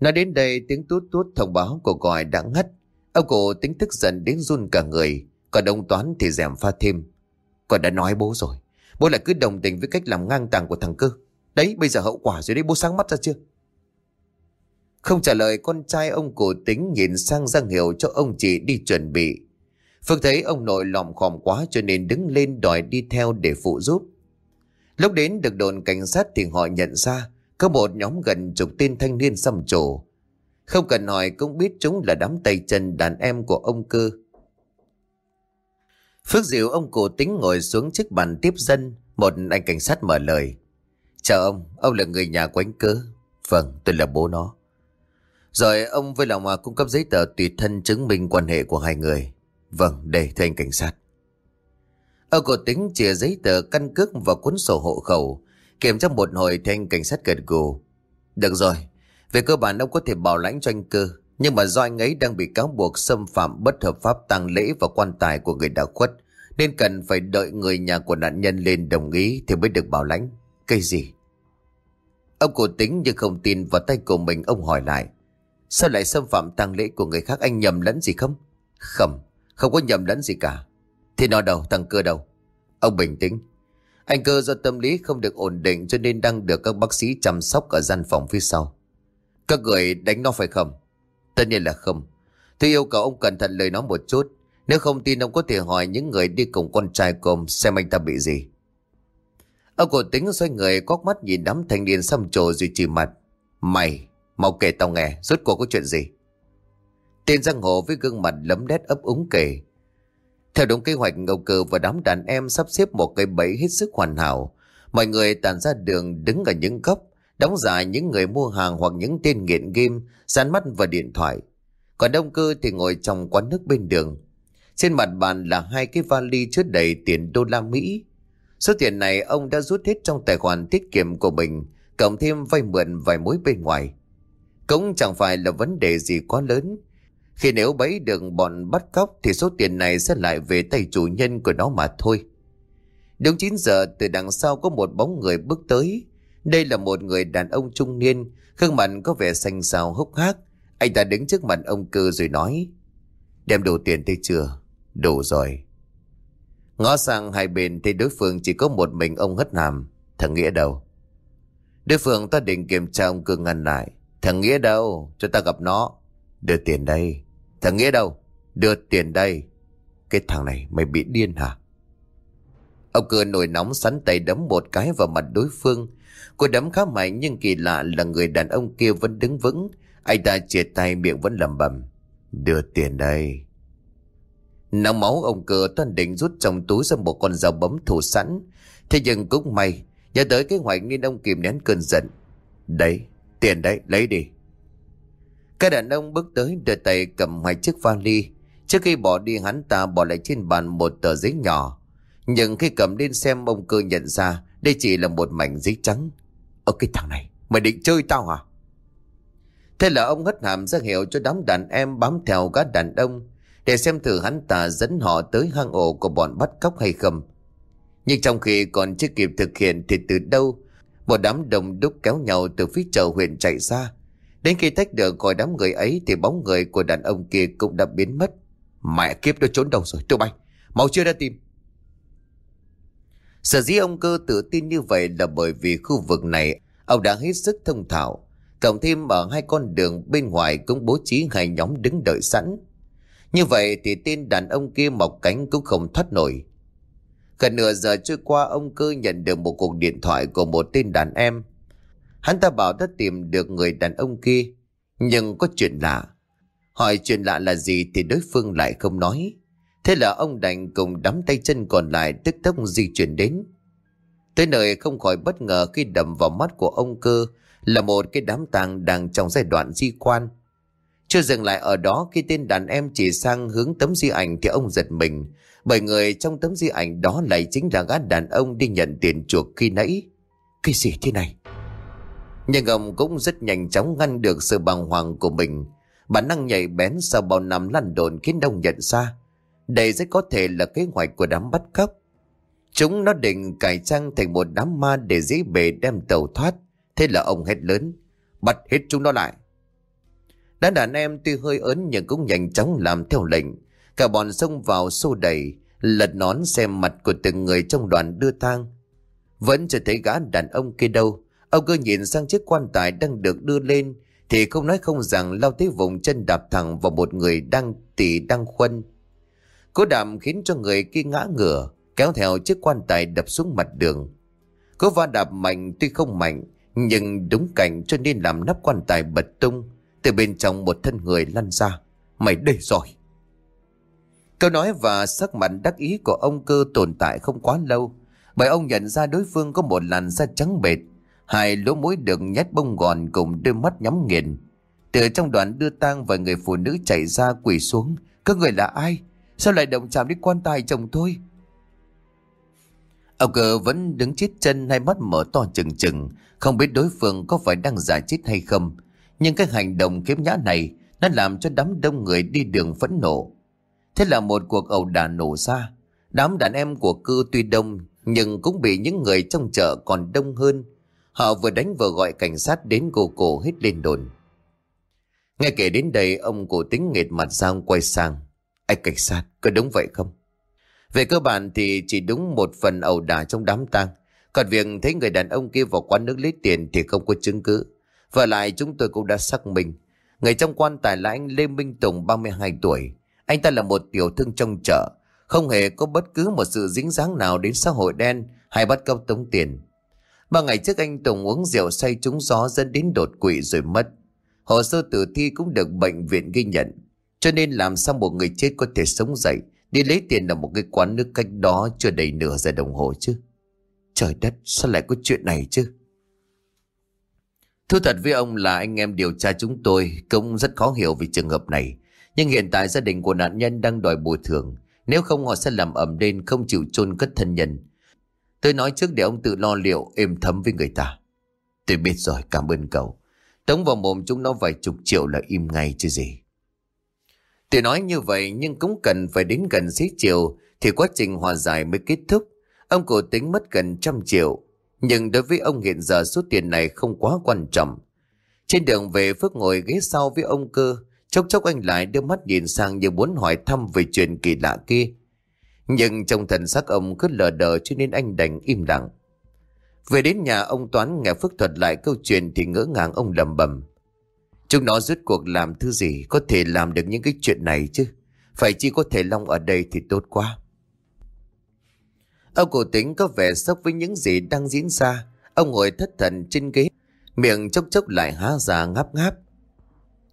Nói đến đây tiếng tút tút thông báo của gọi đã ngắt. Ông cổ tính tức giận đến run cả người. Còn ông Toán thì dèm pha thêm. Con đã nói bố rồi. Bố lại cứ đồng tình với cách làm ngang tàng của thằng cơ. Đấy bây giờ hậu quả rồi đấy bố sáng mắt ra chưa? Không trả lời con trai ông cổ tính nhìn sang Giang Hiểu cho ông chị đi chuẩn bị. Phương thấy ông nội lòm khòm quá cho nên đứng lên đòi đi theo để phụ giúp. Lúc đến được đồn cảnh sát thì họ nhận ra có một nhóm gần chục tên thanh niên xăm trổ. Không cần hỏi cũng biết chúng là đám tay chân đàn em của ông cơ. Phước diệu ông cổ tính ngồi xuống chiếc bàn tiếp dân, một anh cảnh sát mở lời. Chào ông, ông là người nhà của anh cơ. Vâng, tôi là bố nó. Rồi ông với lòng mà cung cấp giấy tờ tùy thân chứng minh quan hệ của hai người. Vâng, đây thưa anh cảnh sát. Ông cổ tính chìa giấy tờ căn cước và cuốn sổ hộ khẩu, Kiểm tra một hồi thì anh cảnh sát gật gù. Được rồi, về cơ bản ông có thể bảo lãnh cho anh cơ. Nhưng mà do anh ấy đang bị cáo buộc xâm phạm bất hợp pháp tang lễ và quan tài của người đã khuất. Nên cần phải đợi người nhà của nạn nhân lên đồng ý thì mới được bảo lãnh. Cái gì? Ông cổ tính nhưng không tin vào tay của mình ông hỏi lại. Sao lại xâm phạm tang lễ của người khác anh nhầm lẫn gì không? Không, không có nhầm lẫn gì cả. Thì nó đâu, thằng cơ đâu? Ông bình tĩnh, anh cơ do tâm lý không được ổn định cho nên đang được các bác sĩ chăm sóc ở gian phòng phía sau. Các người đánh nó phải không? Tất nhiên là không. Tôi yêu cầu ông cẩn thận lời nó một chút. Nếu không tin ông có thể hỏi những người đi cùng con trai của ông xem anh ta bị gì. Ông cổ tính xoay người quóc mắt nhìn đám thanh niên xăm trồ rồi chỉ mặt. Mày, mau kể tao nghe, rốt cuộc có chuyện gì? Tên giang hồ với gương mặt lấm đét ấp úng kể. Theo đúng kế hoạch Ngô cờ và đám đàn em sắp xếp một cây bẫy hết sức hoàn hảo. Mọi người tàn ra đường đứng ở những góc, đóng giả những người mua hàng hoặc những tên nghiện game, dán mắt vào điện thoại. Còn Đông Cơ thì ngồi trong quán nước bên đường. Trên mặt bàn là hai cái vali chứa đầy tiền đô la Mỹ. Số tiền này ông đã rút hết trong tài khoản tiết kiệm của mình, cộng thêm vay mượn vài mối bên ngoài. Cũng chẳng phải là vấn đề gì quá lớn, khi nếu bấy được bọn bắt cóc thì số tiền này sẽ lại về tay chủ nhân của nó mà thôi. Đúng 9 giờ từ đằng sau có một bóng người bước tới. Đây là một người đàn ông trung niên, gương mặt có vẻ xanh xao hốc hác. Anh ta đứng trước mặt ông cư rồi nói. Đem đủ tiền tới chưa? Đủ rồi. Ngó sang hai bên thì đối phương chỉ có một mình ông hất hàm. Thằng Nghĩa đâu? Đối phương ta định kiểm tra ông cư ngăn lại. Thằng Nghĩa đâu? Cho ta gặp nó. Đưa tiền đây. Thằng Nghĩa đâu? Đưa tiền đây. Cái thằng này mày bị điên hả? Ông cười nổi nóng sắn tay đấm một cái vào mặt đối phương. Cô đấm khá mạnh nhưng kỳ lạ là người đàn ông kia vẫn đứng vững. Anh ta chia tay miệng vẫn lầm bầm. Đưa tiền đây. Nóng máu ông cờ toàn định rút trong túi ra một con dao bấm thủ sẵn. Thế nhưng cũng may, nhớ tới kế hoạch nên ông kìm nén cơn giận. Đấy, tiền đấy, lấy đi. Các đàn ông bước tới đưa tay cầm hai chiếc vali. Trước khi bỏ đi hắn ta bỏ lại trên bàn một tờ giấy nhỏ. Nhưng khi cầm lên xem ông cơ nhận ra đây chỉ là một mảnh giấy trắng. Ở cái thằng này, mày định chơi tao hả? Thế là ông hất hàm ra hiệu cho đám đàn em bám theo các đàn ông để xem thử hắn ta dẫn họ tới hang ổ của bọn bắt cóc hay không. Nhưng trong khi còn chưa kịp thực hiện thì từ đâu một đám đồng đúc kéo nhau từ phía chợ huyện chạy ra. Đến khi tách được khỏi đám người ấy thì bóng người của đàn ông kia cũng đã biến mất. Mẹ kiếp nó trốn đâu rồi, tụi bay, mau chưa ra tìm. Sở dĩ ông cơ tự tin như vậy là bởi vì khu vực này ông đã hết sức thông thạo. Cộng thêm ở hai con đường bên ngoài cũng bố trí hai nhóm đứng đợi sẵn. Như vậy thì tên đàn ông kia mọc cánh cũng không thoát nổi. Gần nửa giờ trôi qua ông cơ nhận được một cuộc điện thoại của một tên đàn em. Hắn ta bảo đã tìm được người đàn ông kia. Nhưng có chuyện lạ. Hỏi chuyện lạ là gì thì đối phương lại không nói. Thế là ông đành cùng đắm tay chân còn lại tức tốc di chuyển đến. Tới nơi không khỏi bất ngờ khi đầm vào mắt của ông cơ là một cái đám tang đang trong giai đoạn di quan. Chưa dừng lại ở đó khi tên đàn em chỉ sang hướng tấm di ảnh thì ông giật mình. Bởi người trong tấm di ảnh đó lại chính là gã đàn ông đi nhận tiền chuộc khi nãy. Cái gì thế này? Nhưng ông cũng rất nhanh chóng ngăn được sự bàng hoàng của mình. Bản năng nhảy bén sau bao năm lăn đồn khiến đông nhận ra. Đây rất có thể là kế hoạch của đám bắt cóc. Chúng nó định cải trang thành một đám ma để dễ bề đem tàu thoát. Thế là ông hét lớn. Bắt hết chúng nó lại. Đám đàn em tuy hơi ớn nhưng cũng nhanh chóng làm theo lệnh. Cả bọn xông vào xô đẩy, lật nón xem mặt của từng người trong đoàn đưa tang. Vẫn chưa thấy gã đàn ông kia đâu. Ông cơ nhìn sang chiếc quan tài đang được đưa lên thì không nói không rằng lao tới vùng chân đạp thẳng vào một người đang tỉ đang khuân. Cố đạp khiến cho người kia ngã ngửa, kéo theo chiếc quan tài đập xuống mặt đường. Cố va đạp mạnh tuy không mạnh, nhưng đúng cảnh cho nên làm nắp quan tài bật tung, từ bên trong một thân người lăn ra. Mày đây rồi. Câu nói và sắc mặt đắc ý của ông cơ tồn tại không quá lâu, bởi ông nhận ra đối phương có một làn da trắng bệt, hai lỗ mũi được nhét bông gòn cùng đôi mắt nhắm nghiền. Từ trong đoàn đưa tang và người phụ nữ chạy ra quỳ xuống. Các người là ai? Sao lại động chạm đến quan tài chồng tôi? Ông cơ vẫn đứng chết chân hai mắt mở to chừng chừng, không biết đối phương có phải đang giả chết hay không. Nhưng cái hành động kiếm nhã này nó làm cho đám đông người đi đường phẫn nộ. Thế là một cuộc ẩu đả nổ ra. Đám đàn em của cư tuy đông nhưng cũng bị những người trong chợ còn đông hơn. Họ vừa đánh vừa gọi cảnh sát đến cô cổ hết lên đồn. Nghe kể đến đây ông cổ tính nghệt mặt sang quay sang. Anh cảnh sát, có đúng vậy không? Về cơ bản thì chỉ đúng một phần ẩu đả trong đám tang. Còn việc thấy người đàn ông kia vào quán nước lấy tiền thì không có chứng cứ. Và lại chúng tôi cũng đã xác minh. Người trong quan tài là anh Lê Minh Tùng 32 tuổi. Anh ta là một tiểu thương trong chợ. Không hề có bất cứ một sự dính dáng nào đến xã hội đen hay bắt cóc tống tiền. Ba ngày trước anh Tùng uống rượu say trúng gió dẫn đến đột quỵ rồi mất. Hồ sơ tử thi cũng được bệnh viện ghi nhận. Cho nên làm sao một người chết có thể sống dậy, Đi lấy tiền ở một cái quán nước cách đó Chưa đầy nửa giờ đồng hồ chứ? Trời đất, sao lại có chuyện này chứ? Thú thật với ông là anh em điều tra chúng tôi Cũng rất khó hiểu về trường hợp này. Nhưng hiện tại gia đình của nạn nhân đang đòi bồi thường. Nếu không, họ sẽ làm ẩm lên Không chịu chôn cất thân nhân. Tôi nói trước để ông tự lo liệu Êm thấm với người ta Tôi biết rồi, cảm ơn cậu Tống vào mồm chúng nó vài chục triệu là im ngay chứ gì tôi nói như vậy nhưng cũng cần phải đến gần xế chiều thì quá trình hòa giải mới kết thúc. Ông cổ tính mất gần trăm triệu. Nhưng đối với ông hiện giờ số tiền này không quá quan trọng. Trên đường về Phước ngồi ghế sau với ông cơ. Chốc chốc anh lại đưa mắt nhìn sang như muốn hỏi thăm về chuyện kỳ lạ kia. Nhưng trong thần sắc ông cứ lờ đờ cho nên anh đành im lặng. Về đến nhà ông Toán nghe Phước thuật lại câu chuyện thì ngỡ ngàng ông lầm bầm. Chúng nó rút cuộc làm thứ gì có thể làm được những cái chuyện này chứ. Phải chỉ có thể Long ở đây thì tốt quá. Ông cổ tính có vẻ sốc với những gì đang diễn ra. Ông ngồi thất thần trên ghế, miệng chốc chốc lại há ra ngáp ngáp.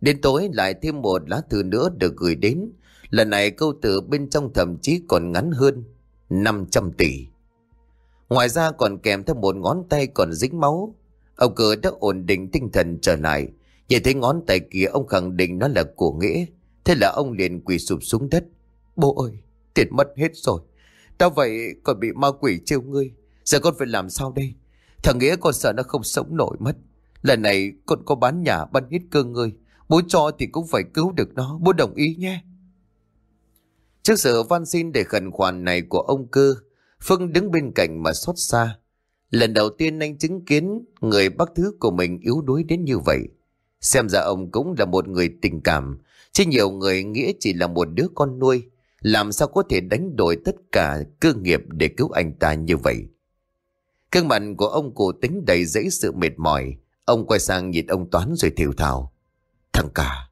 Đến tối lại thêm một lá thư nữa được gửi đến. Lần này câu từ bên trong thậm chí còn ngắn hơn 500 tỷ. Ngoài ra còn kèm theo một ngón tay còn dính máu. Ông cơ đã ổn định tinh thần trở lại. Nhìn thấy ngón tay kia ông khẳng định nó là của Nghĩa. Thế là ông liền quỳ sụp xuống đất. Bố ơi, tiền mất hết rồi. Tao vậy còn bị ma quỷ trêu ngươi. Giờ con phải làm sao đây? Thằng Nghĩa con sợ nó không sống nổi mất. Lần này con có bán nhà bán hết cơ ngươi. Bố cho thì cũng phải cứu được nó. Bố đồng ý nhé. Trước sự van xin để khẩn khoản này của ông cơ, Phương đứng bên cạnh mà xót xa. Lần đầu tiên anh chứng kiến người bác thứ của mình yếu đuối đến như vậy. Xem ra ông cũng là một người tình cảm, chứ nhiều người nghĩa chỉ là một đứa con nuôi. Làm sao có thể đánh đổi tất cả cơ nghiệp để cứu anh ta như vậy? Cương mặt của ông cổ tính đầy dẫy sự mệt mỏi. Ông quay sang nhìn ông Toán rồi thiểu thào. Thằng cả,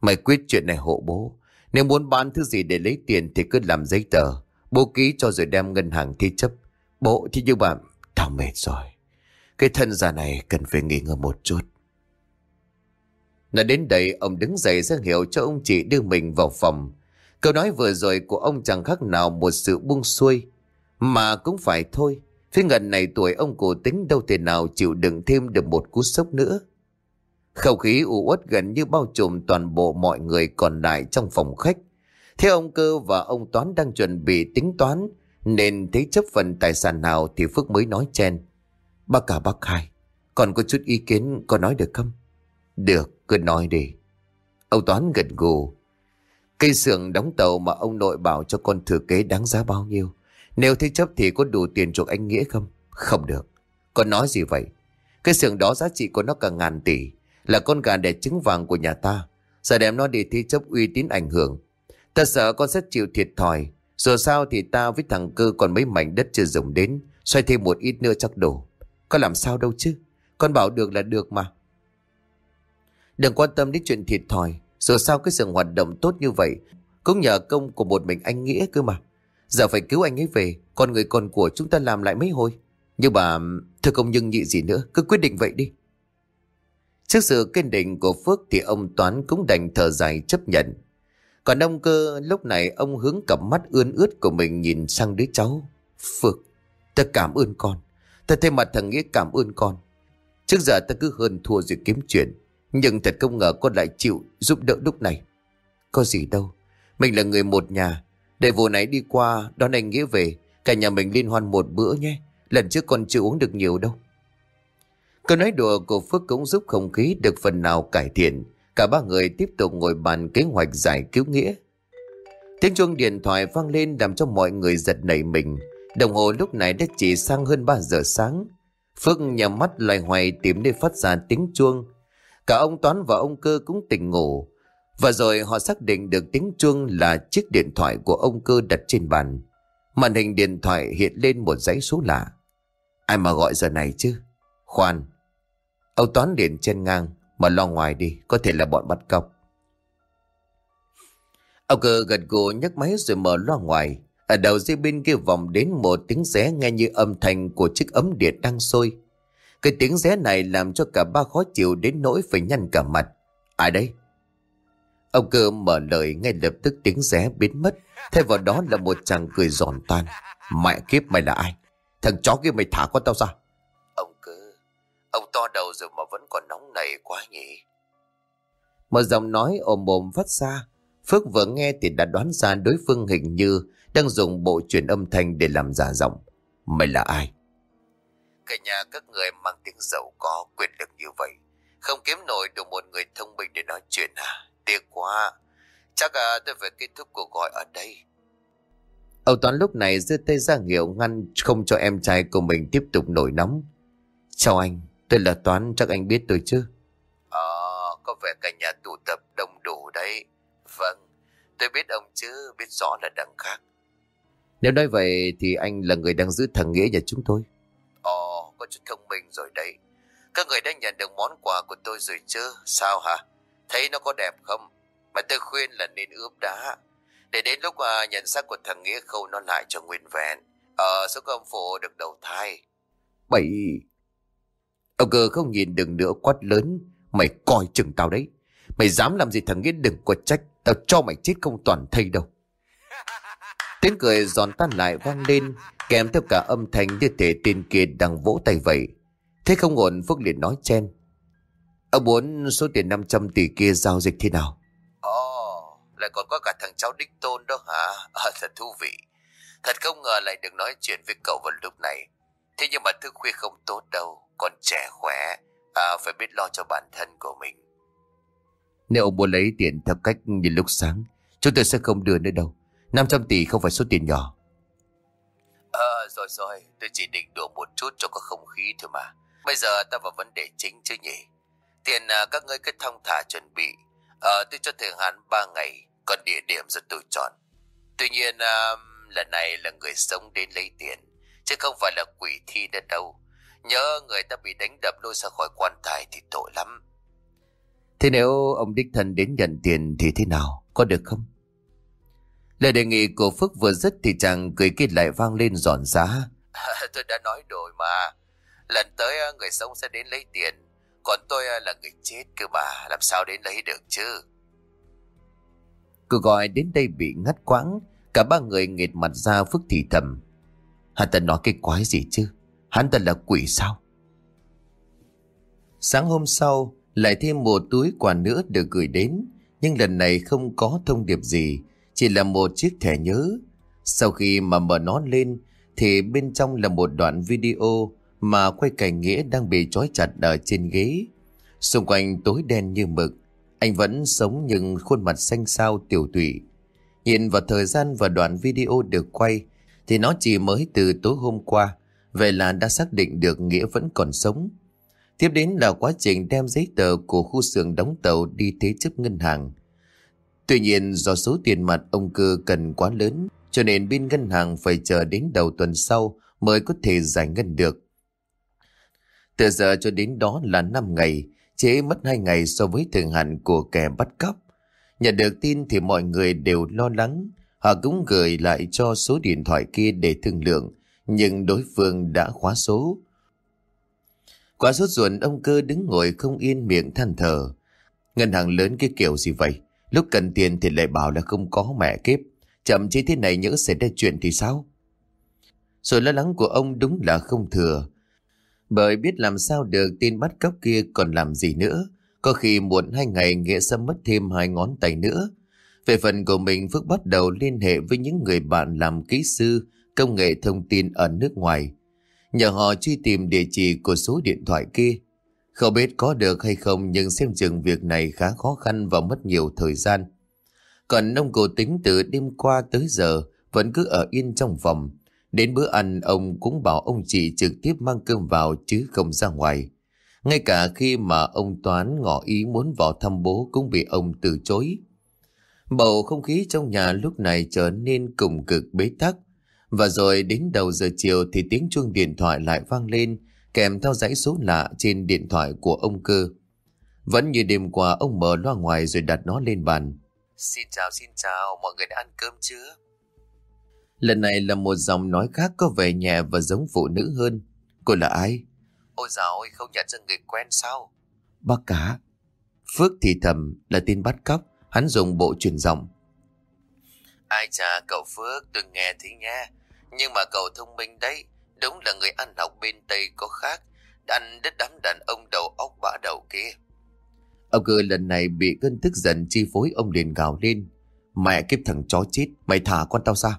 mày quyết chuyện này hộ bố. Nếu muốn bán thứ gì để lấy tiền thì cứ làm giấy tờ. Bố ký cho rồi đem ngân hàng thi chấp. Bố thì như bạn, tao mệt rồi. Cái thân già này cần phải nghỉ ngơi một chút. Nói đến đây ông đứng dậy ra hiệu cho ông chị đưa mình vào phòng. Câu nói vừa rồi của ông chẳng khác nào một sự buông xuôi. Mà cũng phải thôi. Phía ngần này tuổi ông cổ tính đâu thể nào chịu đựng thêm được một cú sốc nữa. Không khí u uất gần như bao trùm toàn bộ mọi người còn lại trong phòng khách. Thế ông cơ và ông Toán đang chuẩn bị tính toán, nên thấy chấp phần tài sản nào thì Phước mới nói chen. Bác cả bác hai, còn có chút ý kiến có nói được không? Được, cứ nói đi. Ông Toán gật gù. Cây xưởng đóng tàu mà ông nội bảo cho con thừa kế đáng giá bao nhiêu? Nếu thế chấp thì có đủ tiền chuộc anh Nghĩa không? Không được. Con nói gì vậy? Cái xưởng đó giá trị của nó cả ngàn tỷ. Là con gà đẻ trứng vàng của nhà ta. Giờ đem nó đi thi chấp uy tín ảnh hưởng. Ta sợ con sẽ chịu thiệt thòi. Dù sao thì ta với thằng cơ còn mấy mảnh đất chưa dùng đến. Xoay thêm một ít nữa chắc đủ. Con làm sao đâu chứ? Con bảo được là được mà. Đừng quan tâm đến chuyện thiệt thòi. Dù sao cái sự hoạt động tốt như vậy cũng nhờ công của một mình anh Nghĩa cơ mà. Giờ phải cứu anh ấy về, Con người con của chúng ta làm lại mấy hồi Nhưng bà Thưa công nhưng nhị gì nữa, Cứ quyết định vậy đi Trước sự kiên định của Phước Thì ông Toán cũng đành thở dài chấp nhận. Còn ông cơ, lúc này Ông hướng cặp mắt ươn ướt của mình Nhìn sang đứa cháu. Phước, Ta cảm ơn con. Ta thay mặt thằng Nghĩa cảm ơn con. Trước giờ ta cứ hơn thua rồi kiếm chuyện, Nhưng thật không ngờ con lại chịu giúp đỡ lúc này. Có gì đâu, Mình là người một nhà. Để vụ này đi qua, đón anh Nghĩa về, Cả nhà mình liên hoan một bữa nhé. Lần trước con chưa uống được nhiều đâu. Câu nói đùa của Phước cũng giúp không khí được phần nào cải thiện Cả ba người tiếp tục ngồi bàn kế hoạch giải cứu Nghĩa Tiếng chuông điện thoại vang lên làm cho mọi người giật nảy mình Đồng hồ lúc này đã chỉ sang hơn 3 giờ sáng Phước nhắm mắt loay hoay tìm nơi phát ra tiếng chuông Cả ông Toán và ông Cơ cũng tỉnh ngủ và rồi họ xác định được tiếng chuông là chiếc điện thoại của ông cơ đặt trên bàn. Màn hình điện thoại hiện lên một dãy số lạ. Ai mà gọi giờ này chứ? Khoan. Ông Toán điện trên ngang mà lo ngoài đi, có thể là bọn bắt cóc. Ông cơ gật gù nhấc máy rồi mở loa ngoài. Ở đầu dây bên kia vòng đến một tiếng ré nghe như âm thanh của chiếc ấm điện đang sôi. Cái tiếng ré này làm cho cả ba khó chịu đến nỗi phải nhăn cả mặt. Ai đấy? Ông cơ mở lời ngay lập tức tiếng ré biến mất. Thay vào đó là một chàng cười giòn tan. Mẹ kiếp mày là ai? Thằng chó kia mày thả con tao ra. Ông to đầu rồi mà vẫn còn nóng nảy quá nhỉ. Một giọng nói ồm ồm phát ra. Phước vừa nghe thì đã đoán ra đối phương hình như đang dùng bộ truyền âm thanh để làm giả giọng. Mày là ai? Cả nhà các người mang tiếng giàu có quyền lực như vậy. Không kiếm nổi được một người thông minh để nói chuyện à? tiếc quá. Chắc à, tôi phải kết thúc cuộc gọi ở đây. Âu Toán lúc này giơ tay ra hiệu ngăn không cho em trai của mình tiếp tục nổi nóng. Chào anh, tôi là Toán, chắc anh biết tôi chứ? Ờ, có vẻ cả nhà tụ tập đông đủ đấy. Vâng, tôi biết ông chứ, biết rõ là đằng khác. Nếu nói vậy thì anh là người đang giữ thằng Nghĩa nhà chúng tôi. Ồ, có chút thông minh rồi đấy. Các người đã nhận được món quà của tôi rồi chứ? Sao hả? Thấy nó có đẹp không? Mà tôi khuyên là nên ướp đá. Để đến lúc à, nhận xác của thằng Nghĩa khâu nó lại cho nguyên vẹn. Ờ, số công phụ được đầu thai. Bảy... Ông cơ không nhìn đừng nữa quát lớn. Mày coi chừng tao đấy. Mày dám làm gì thằng Nghĩa đừng có trách. Tao cho mày chết không toàn thây đâu. Tiếng cười giòn tan lại vang lên, kèm theo cả âm thanh như thể tên kia đang vỗ tay vậy. Thế không ổn Phúc liền nói chen. Ông muốn số tiền 500 tỷ kia giao dịch thế nào? Ồ, oh, lại còn có cả thằng cháu đích tôn đó hả? À, thật thú vị. Thật không ngờ lại được nói chuyện với cậu vào lúc này. Thế nhưng mà thức khuya không tốt đâu, còn trẻ khỏe, à, phải biết lo cho bản thân của mình. Nếu ông muốn lấy tiền theo cách như lúc sáng, chúng tôi sẽ không đưa nữa đâu. 500 tỷ không phải số tiền nhỏ. Ờ, à, rồi rồi, tôi chỉ định đùa một chút cho có không khí thôi mà. Bây giờ ta vào vấn đề chính chứ nhỉ? Tiền à, các ngươi cứ thong thả chuẩn bị. Ờ, tôi cho thời hạn 3 ngày, còn địa điểm do tôi chọn. Tuy nhiên, à, lần này là người sống đến lấy tiền, chứ không phải là quỷ thi nữa đâu. Nhớ người ta bị đánh đập lôi ra khỏi quan tài thì tội lắm. Thế nếu ông đích thân đến nhận tiền thì thế nào? Có được không? Lời đề nghị của Phước vừa dứt thì chàng cười kia lại vang lên giòn giá. tôi đã nói rồi mà. Lần tới à, người sống sẽ đến lấy tiền. Còn tôi à, là người chết cơ mà. Làm sao đến lấy được chứ? Cô gọi đến đây bị ngắt quãng. Cả ba người nghệt mặt ra Phước thì thầm. Hắn ta nói cái quái gì chứ? Hắn ta là quỷ sao? Sáng hôm sau, lại thêm một túi quà nữa được gửi đến. Nhưng lần này không có thông điệp gì chỉ là một chiếc thẻ nhớ. Sau khi mà mở nó lên thì bên trong là một đoạn video mà quay cảnh Nghĩa đang bị trói chặt ở trên ghế. Xung quanh tối đen như mực, anh vẫn sống nhưng khuôn mặt xanh xao tiểu tụy. Hiện vào thời gian và đoạn video được quay thì nó chỉ mới từ tối hôm qua, vậy là đã xác định được Nghĩa vẫn còn sống. Tiếp đến là quá trình đem giấy tờ của khu xưởng đóng tàu đi thế chấp ngân hàng. Tuy nhiên do số tiền mặt ông cư cần quá lớn cho nên bên ngân hàng phải chờ đến đầu tuần sau mới có thể giải ngân được. Từ giờ cho đến đó là 5 ngày, chế mất 2 ngày so với thời hạn của kẻ bắt cóc. Nhận được tin thì mọi người đều lo lắng. Họ cũng gửi lại cho số điện thoại kia để thương lượng, nhưng đối phương đã khóa số. Quá sốt ruột ông cơ đứng ngồi không yên miệng than thở. Ngân hàng lớn cái kiểu gì vậy? Lúc cần tiền thì lại bảo là không có mẹ kiếp. Chậm chí thế này nhỡ xảy ra chuyện thì sao? Sự lo lắng của ông đúng là không thừa. Bởi biết làm sao được tin bắt cóc kia còn làm gì nữa. Có khi muộn hai ngày nghĩa sẽ mất thêm hai ngón tay nữa. Về phần của mình Phước bắt đầu liên hệ với những người bạn làm kỹ sư, công nghệ thông tin ở nước ngoài. Nhờ họ truy tìm địa chỉ của số điện thoại kia. Không biết có được hay không nhưng xem chừng việc này khá khó khăn và mất nhiều thời gian. Còn ông cổ tính từ đêm qua tới giờ vẫn cứ ở yên trong phòng. Đến bữa ăn ông cũng bảo ông chị trực tiếp mang cơm vào chứ không ra ngoài. Ngay cả khi mà ông Toán ngỏ ý muốn vào thăm bố cũng bị ông từ chối. Bầu không khí trong nhà lúc này trở nên cùng cực bế tắc. Và rồi đến đầu giờ chiều thì tiếng chuông điện thoại lại vang lên kèm theo dãy số lạ trên điện thoại của ông cơ. Vẫn như đêm qua ông mở loa ngoài rồi đặt nó lên bàn. Xin chào, xin chào, mọi người đã ăn cơm chưa? Lần này là một dòng nói khác có vẻ nhẹ và giống phụ nữ hơn. Cô là ai? Ôi dào ôi, không nhận ra người quen sao? Bác cả. Phước thì thầm là tin bắt cóc, hắn dùng bộ truyền giọng. Ai chà, cậu Phước, tôi nghe thấy nha. Nhưng mà cậu thông minh đấy, Đúng là người ăn học bên Tây có khác, ăn đứt đám đàn ông đầu óc bã đầu kia. Ông cơ lần này bị cơn tức giận chi phối ông liền gào lên. Mẹ kiếp thằng chó chết, mày thả con tao ra.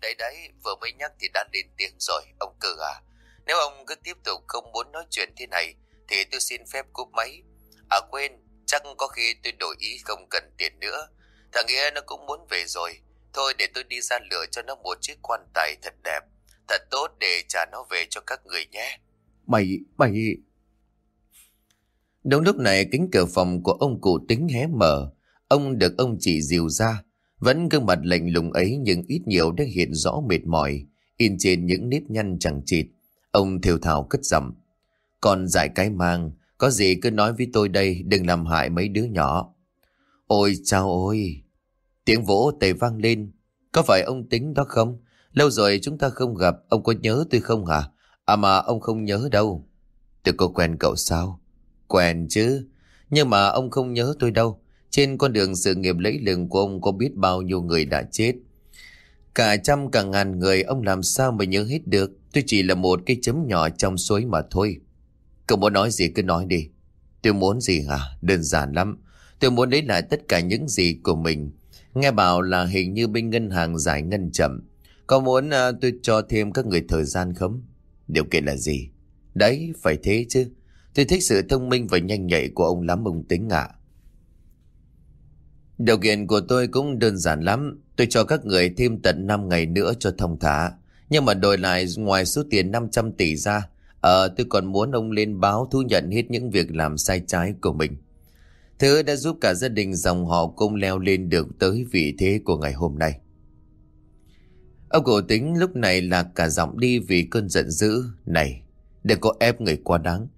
Đấy đấy, vừa mới nhắc thì đã lên tiếng rồi, ông cơ à. Nếu ông cứ tiếp tục không muốn nói chuyện thế này, thì tôi xin phép cúp máy. À quên, chắc có khi tôi đổi ý không cần tiền nữa. Thằng Nghĩa nó cũng muốn về rồi. Thôi để tôi đi ra lựa cho nó một chiếc quan tài thật đẹp. Thật tốt để trả nó về cho các người nhé. Mày, mày... Đúng lúc này kính cửa phòng của ông cụ tính hé mở. Ông được ông chị dìu ra. Vẫn gương mặt lạnh lùng ấy nhưng ít nhiều đã hiện rõ mệt mỏi. In trên những nếp nhăn chẳng chịt. Ông thều thào cất giọng. Còn dại cái mang, có gì cứ nói với tôi đây, đừng làm hại mấy đứa nhỏ. Ôi chao ôi! Tiếng vỗ tề vang lên. Có phải ông tính đó không? Lâu rồi chúng ta không gặp, ông có nhớ tôi không hả? À mà ông không nhớ đâu. Tôi có quen cậu sao? Quen chứ. Nhưng mà ông không nhớ tôi đâu. Trên con đường sự nghiệp lẫy lừng của ông có biết bao nhiêu người đã chết. Cả trăm cả ngàn người ông làm sao mà nhớ hết được. Tôi chỉ là một cái chấm nhỏ trong suối mà thôi. Cậu muốn nói gì cứ nói đi. Tôi muốn gì hả? Đơn giản lắm. Tôi muốn lấy lại tất cả những gì của mình. Nghe bảo là hình như bên ngân hàng giải ngân chậm. Có muốn à, tôi cho thêm các người thời gian không? Điều kiện là gì? Đấy, phải thế chứ. Tôi thích sự thông minh và nhanh nhạy của ông lắm ông tính ạ. Điều kiện của tôi cũng đơn giản lắm. Tôi cho các người thêm tận 5 ngày nữa cho thông thả. Nhưng mà đổi lại ngoài số tiền 500 tỷ ra, ờ tôi còn muốn ông lên báo thu nhận hết những việc làm sai trái của mình. Thứ đã giúp cả gia đình dòng họ cùng leo lên được tới vị thế của ngày hôm nay. Ông cổ tính lúc này là cả giọng đi vì cơn giận dữ. Này, đừng có ép người quá đáng.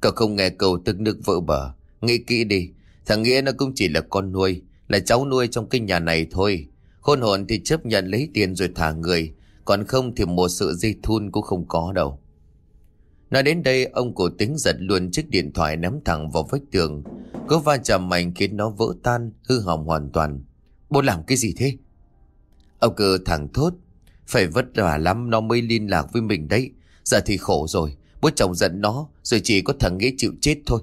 Cậu không nghe cầu tức nước vỡ bờ. Nghĩ kỹ đi, thằng Nghĩa nó cũng chỉ là con nuôi, là cháu nuôi trong cái nhà này thôi. Khôn hồn thì chấp nhận lấy tiền rồi thả người, còn không thì một sự dây thun cũng không có đâu. Nói đến đây ông cổ tính giật luôn chiếc điện thoại ném thẳng vào vách tường. Cứ va chạm mạnh khiến nó vỡ tan, hư hỏng hoàn toàn. Bố làm cái gì thế? Ông cơ thẳng thốt. Phải vất vả lắm nó mới liên lạc với mình đấy. Giờ thì khổ rồi. Bố chồng giận nó, rồi chỉ có thằng Nghĩa chịu chết thôi.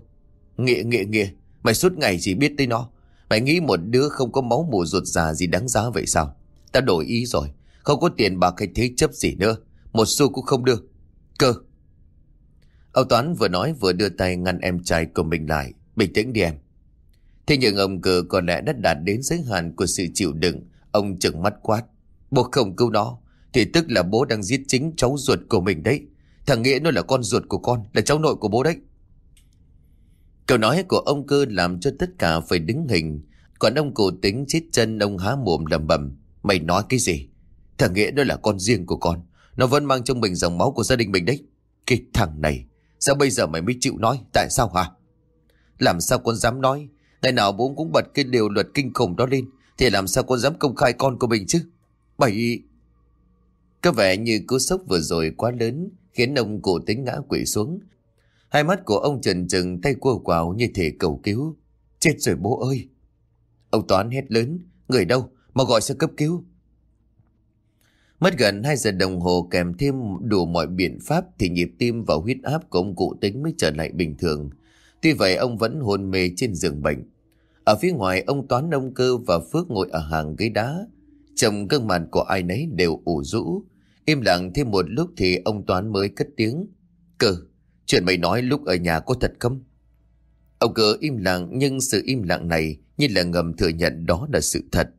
Nghĩa, Nghĩa, Nghĩa, mày suốt ngày chỉ biết tới nó. Mày nghĩ một đứa không có máu mù ruột già gì đáng giá vậy sao? Tao đổi ý rồi. Không có tiền bạc hay thế chấp gì nữa. Một xu cũng không đưa. Cơ. Âu Toán vừa nói vừa đưa tay ngăn em trai của mình lại. Bình tĩnh đi em. Thế nhưng ông cờ có lẽ đã đạt đến giới hạn của sự chịu đựng. Ông chừng mắt quát. Bố không cứu nó. Thì tức là bố đang giết chính cháu ruột của mình đấy. Thằng Nghĩa nó là con ruột của con. Là cháu nội của bố đấy. Câu nói của ông cơ làm cho tất cả phải đứng hình. Còn ông cổ tính chết chân ông há mồm lầm bầm. Mày nói cái gì? Thằng Nghĩa đó là con riêng của con. Nó vẫn mang trong mình dòng máu của gia đình mình đấy. Cái thằng này, sao bây giờ mày mới chịu nói? Tại sao hả? Làm sao con dám nói? Ngày nào bố cũng bật cái điều luật kinh khủng đó lên. Thì làm sao con dám công khai con của mình chứ? Bảy... Có vẻ như cú sốc vừa rồi quá lớn khiến ông cụ tính ngã quỵ xuống. Hai mắt của ông trần trừng, tay cua quào như thể cầu cứu. Chết rồi bố ơi! Ông Toán hét lớn. Người đâu? Mà gọi xe cấp cứu. Mất gần 2 giờ đồng hồ kèm thêm đủ mọi biện pháp thì nhịp tim và huyết áp của ông cụ tính mới trở lại bình thường. Tuy vậy ông vẫn hôn mê trên giường bệnh. Ở phía ngoài ông Toán ông cơ và Phước ngồi ở hàng ghế đá. Trông gương mặt của ai nấy đều ủ rũ. Im lặng thêm một lúc thì ông Toán mới cất tiếng. Cơ, chuyện mày nói lúc ở nhà có thật không? Ông cơ im lặng nhưng sự im lặng này như là ngầm thừa nhận đó là sự thật.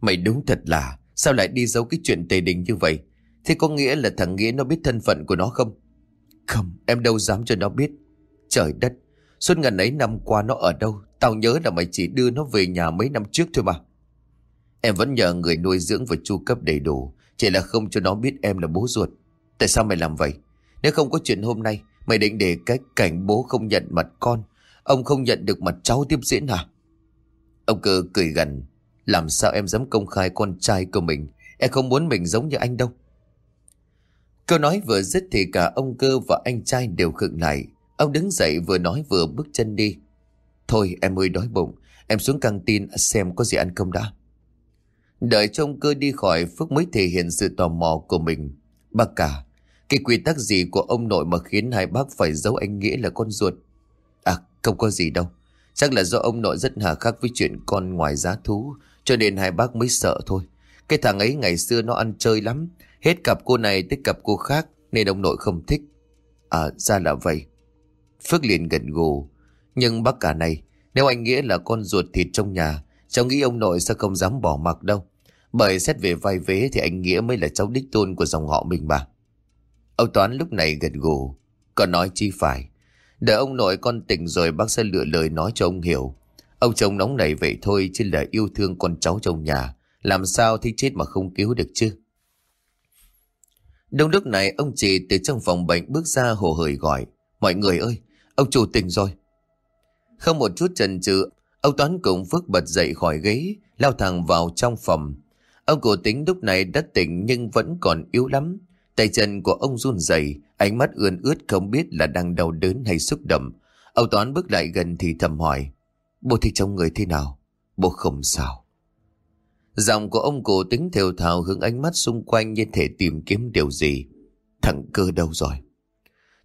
Mày đúng thật là sao lại đi giấu cái chuyện tề đình như vậy? Thế có nghĩa là thằng Nghĩa nó biết thân phận của nó không? Không, em đâu dám cho nó biết. Trời đất, suốt ngần ấy năm qua nó ở đâu? Tao nhớ là mày chỉ đưa nó về nhà mấy năm trước thôi mà. Em vẫn nhờ người nuôi dưỡng và chu cấp đầy đủ. Chỉ là không cho nó biết em là bố ruột. Tại sao mày làm vậy? Nếu không có chuyện hôm nay, mày định để cái cảnh bố không nhận mặt con. Ông không nhận được mặt cháu tiếp diễn hả? Ông cơ cười gần. Làm sao em dám công khai con trai của mình? Em không muốn mình giống như anh đâu. Câu nói vừa dứt thì cả ông cơ và anh trai đều khựng lại. Ông đứng dậy vừa nói vừa bước chân đi. Thôi em ơi đói bụng. Em xuống căng tin xem có gì ăn không đã. Đợi cho ông cơ đi khỏi Phước mới thể hiện sự tò mò của mình. Bác cả, cái quy tắc gì của ông nội mà khiến hai bác phải giấu anh Nghĩa là con ruột? À, không có gì đâu. Chắc là do ông nội rất hà khắc với chuyện con ngoài giá thú, cho nên hai bác mới sợ thôi. Cái thằng ấy ngày xưa nó ăn chơi lắm, hết cặp cô này tới cặp cô khác, nên ông nội không thích. À, ra là vậy. Phước liền gần gù. Nhưng bác cả này, nếu anh Nghĩa là con ruột thịt trong nhà, cháu nghĩ ông nội sẽ không dám bỏ mặc đâu. Bởi xét về vai vế thì anh Nghĩa mới là cháu đích tôn của dòng họ mình mà. Ông Toán lúc này gật gù. Còn nói chi phải. Đợi ông nội con tỉnh rồi bác sẽ lựa lời nói cho ông hiểu. Ông chồng nóng nảy vậy thôi chứ là yêu thương con cháu trong nhà. Làm sao thấy chết mà không cứu được chứ? Đông lúc này ông chị từ trong phòng bệnh bước ra hồ hởi gọi. Mọi người ơi, ông chủ tỉnh rồi. Không một chút chần chừ, ông Toán cũng phước bật dậy khỏi ghế, lao thẳng vào trong phòng. Ông cổ tính lúc này đã tỉnh nhưng vẫn còn yếu lắm. Tay chân của ông run rẩy, ánh mắt ươn ướt không biết là đang đau đớn hay xúc động. Ông Toán bước lại gần thì thầm hỏi. Bố thì trong người thế nào? Bố không sao. Giọng của ông cụ tính theo thào hướng ánh mắt xung quanh như thể tìm kiếm điều gì. Thằng cơ đâu rồi?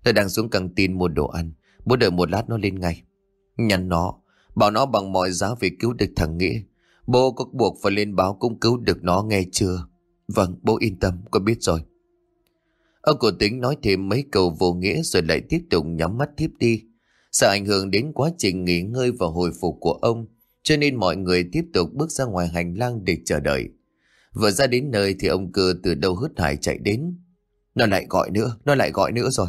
Tôi đang xuống căng tin mua đồ ăn. Bố đợi một lát nó lên ngay. Nhắn nó, bảo nó bằng mọi giá về cứu được thằng Nghĩa. Bố có buộc phải lên báo cũng cứu được nó nghe chưa? Vâng, bố yên tâm, con biết rồi. Ông cụ tính nói thêm mấy câu vô nghĩa rồi lại tiếp tục nhắm mắt tiếp đi. Sợ ảnh hưởng đến quá trình nghỉ ngơi và hồi phục của ông, cho nên mọi người tiếp tục bước ra ngoài hành lang để chờ đợi. Vừa ra đến nơi thì ông cơ từ đâu hứt hải chạy đến. Nó lại gọi nữa, nó lại gọi nữa rồi.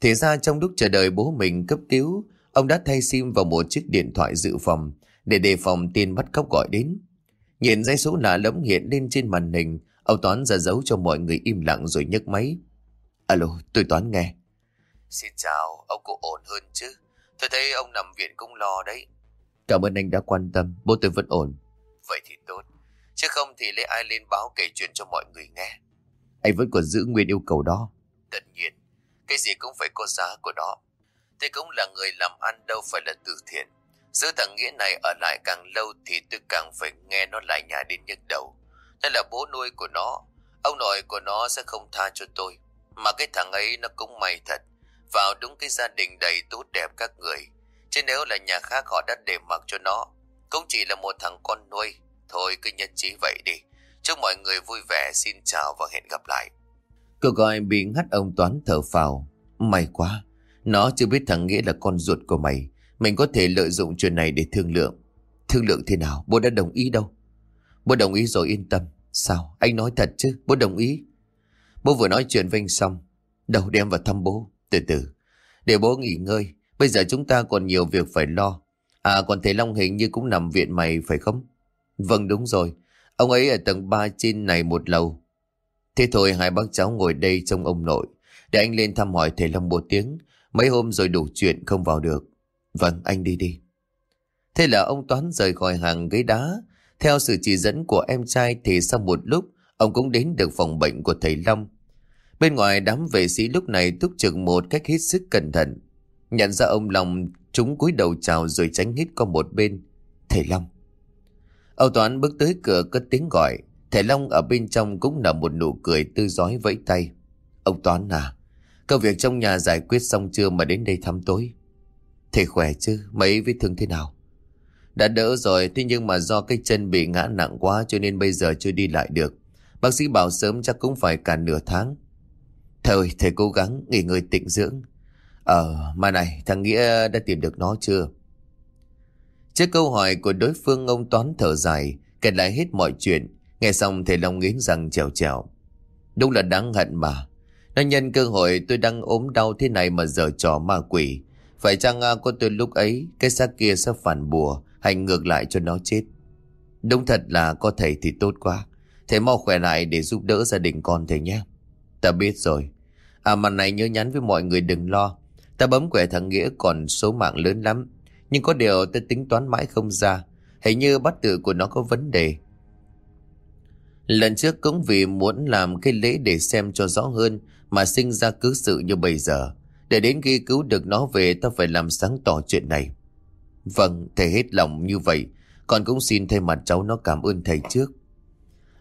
Thì ra trong lúc chờ đợi bố mình cấp cứu, ông đã thay sim vào một chiếc điện thoại dự phòng để đề phòng tin bắt cóc gọi đến. Nhìn dãy số lạ lẫm hiện lên trên màn hình, ông Toán ra dấu cho mọi người im lặng rồi nhấc máy. Alo, tôi Toán nghe. Xin chào, ông cụ ổn hơn chứ? Tôi thấy ông nằm viện cũng lo đấy. Cảm ơn anh đã quan tâm, bố tôi vẫn ổn. Vậy thì tốt, chứ không thì lấy ai lên báo kể chuyện cho mọi người nghe. Anh vẫn còn giữ nguyên yêu cầu đó. Tất nhiên, cái gì cũng phải có giá của nó. Tôi cũng là người làm ăn đâu phải là từ thiện. Giữ thằng Nghĩa này ở lại càng lâu thì tôi càng phải nghe nó lại nhà đến nhức đầu. Đây là bố nuôi của nó. Ông nội của nó sẽ không tha cho tôi. Mà cái thằng ấy nó cũng may thật. Vào đúng cái gia đình đầy tốt đẹp các người. Chứ nếu là nhà khác họ đã để mặc cho nó. Cũng chỉ là một thằng con nuôi. Thôi cứ nhất trí vậy đi. Chúc mọi người vui vẻ. Xin chào và hẹn gặp lại. Cô gọi bị ngắt ông Toán thở phào. May quá. Nó chưa biết thằng Nghĩa là con ruột của mày. Mình có thể lợi dụng chuyện này để thương lượng. Thương lượng thế nào? Bố đã đồng ý đâu. Bố đồng ý rồi yên tâm. Sao? Anh nói thật chứ? Bố đồng ý. Bố vừa nói chuyện với anh xong. đầu đem vào thăm bố. Từ từ. Để bố nghỉ ngơi. Bây giờ chúng ta còn nhiều việc phải lo. À còn thầy Long hình như cũng nằm viện mày phải không? Vâng đúng rồi. Ông ấy ở tầng 3 trên này một lầu. Thế thôi hai bác cháu ngồi đây trong ông nội. Để anh lên thăm hỏi thầy Long một tiếng. Mấy hôm rồi đủ chuyện không vào được. Vâng, anh đi đi. Thế là ông Toán rời khỏi hàng ghế đá. Theo sự chỉ dẫn của em trai thì sau một lúc, ông cũng đến được phòng bệnh của thầy Long. Bên ngoài đám vệ sĩ lúc này túc trực một cách hết sức cẩn thận. Nhận ra ông Long, chúng cúi đầu chào rồi tránh hít qua một bên. Thầy Long. Ông Toán bước tới cửa cất tiếng gọi. Thầy Long ở bên trong cũng nở một nụ cười tư giói vẫy tay. Ông Toán à, công việc trong nhà giải quyết xong chưa mà đến đây thăm tối? Thầy khỏe chứ, mấy vết thương thế nào? Đã đỡ rồi, thế nhưng mà do cái chân bị ngã nặng quá cho nên bây giờ chưa đi lại được. Bác sĩ bảo sớm chắc cũng phải cả nửa tháng. Thôi, thầy cố gắng nghỉ ngơi tịnh dưỡng. Ờ, mà này, thằng Nghĩa đã tìm được nó chưa? Trước câu hỏi của đối phương ông Toán thở dài, kể lại hết mọi chuyện. Nghe xong thầy Long nghiến rằng trèo trèo. Đúng là đáng hận mà. Nó nhân cơ hội tôi đang ốm đau thế này mà giờ trò ma quỷ. Phải chăng à, có tôi lúc ấy Cái xác kia sẽ phản bùa Hành ngược lại cho nó chết Đúng thật là có thầy thì tốt quá Thầy mau khỏe lại để giúp đỡ gia đình con thầy nhé Ta biết rồi À mà này nhớ nhắn với mọi người đừng lo Ta bấm quẻ thằng Nghĩa còn số mạng lớn lắm Nhưng có điều ta tính toán mãi không ra Hình như bắt tự của nó có vấn đề Lần trước cũng vì muốn làm cái lễ để xem cho rõ hơn Mà sinh ra cứ sự như bây giờ để đến khi cứu được nó về ta phải làm sáng tỏ chuyện này. Vâng, thầy hết lòng như vậy. Con cũng xin thay mặt cháu nó cảm ơn thầy trước.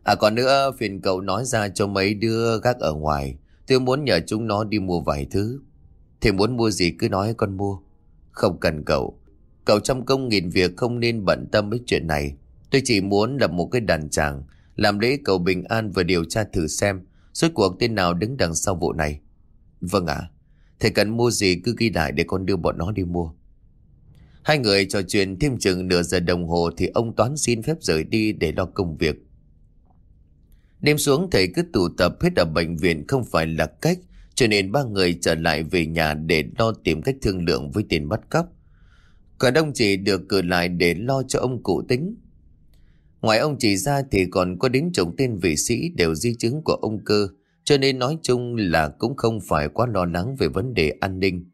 À còn nữa, phiền cậu nói ra cho mấy đứa gác ở ngoài. Tôi muốn nhờ chúng nó đi mua vài thứ. Thầy muốn mua gì cứ nói con mua. Không cần cậu. Cậu trong công nghìn việc không nên bận tâm với chuyện này. Tôi chỉ muốn lập một cái đàn tràng. Làm lễ cầu bình an và điều tra thử xem. Suốt cuộc tên nào đứng đằng sau vụ này. Vâng ạ. Thầy cần mua gì cứ ghi lại để con đưa bọn nó đi mua. Hai người trò chuyện thêm chừng nửa giờ đồng hồ thì ông Toán xin phép rời đi để lo công việc. Đêm xuống thầy cứ tụ tập hết ở bệnh viện không phải là cách cho nên ba người trở lại về nhà để lo tìm cách thương lượng với tiền bắt cóc. Cả đông chỉ được cử lại để lo cho ông cụ tính. Ngoài ông chị ra thì còn có đến chồng tên vị sĩ đều di chứng của ông cơ cho nên nói chung là cũng không phải quá lo lắng về vấn đề an ninh.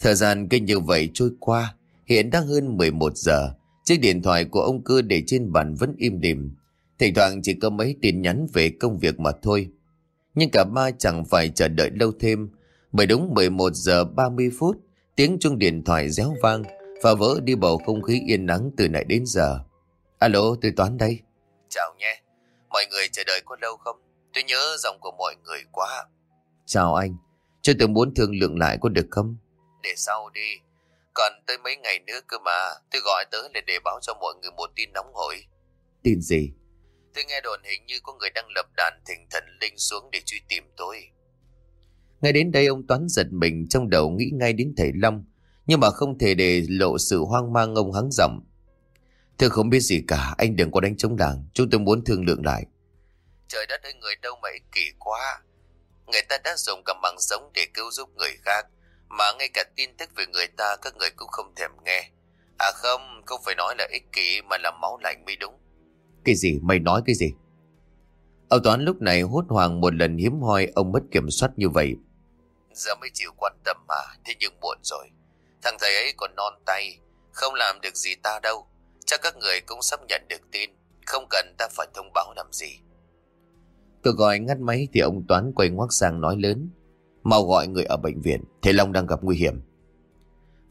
Thời gian kinh như vậy trôi qua, hiện đang hơn 11 giờ, chiếc điện thoại của ông cơ để trên bàn vẫn im đìm. Thỉnh thoảng chỉ có mấy tin nhắn về công việc mà thôi. Nhưng cả ba chẳng phải chờ đợi lâu thêm, bởi đúng 11 giờ 30 phút, tiếng chuông điện thoại réo vang và vỡ đi bầu không khí yên nắng từ nãy đến giờ. Alo, tôi Toán đây. chào nhé. Mọi người chờ đợi có lâu không? Tôi nhớ giọng của mọi người quá. Chào anh, cho tôi muốn thương lượng lại có được không? Để sau đi. Còn tới mấy ngày nữa cơ mà. Tôi gọi tới là để báo cho mọi người một tin nóng hổi. Tin gì? Tôi nghe đồn hình như có người đang lập đàn thỉnh thần linh xuống để truy tìm tôi. Ngay đến đây ông Toán giật mình trong đầu nghĩ ngay đến thầy Long. Nhưng mà không thể để lộ sự hoang mang ông hắng giọng. Thưa không biết gì cả, anh đừng có đánh chống làng. Chúng tôi muốn thương lượng lại. Trời đất ơi người đâu mà ích kỷ quá. Người ta đã dùng cả mạng sống để cứu giúp người khác. Mà ngay cả tin tức về người ta các người cũng không thèm nghe. À không, không phải nói là ích kỷ mà là máu lạnh mới đúng. Cái gì? Mày nói cái gì? Ông Toán lúc này hốt hoảng một lần hiếm hoi ông mất kiểm soát như vậy. Giờ mới chịu quan tâm mà, thế nhưng muộn rồi. Thằng thầy ấy còn non tay, không làm được gì ta đâu. Chắc các người cũng sắp nhận được tin, không cần ta phải thông báo làm gì. Tôi gọi ngắt máy thì ông Toán quay ngoắc sang nói lớn. Mau gọi người ở bệnh viện, thầy Long đang gặp nguy hiểm.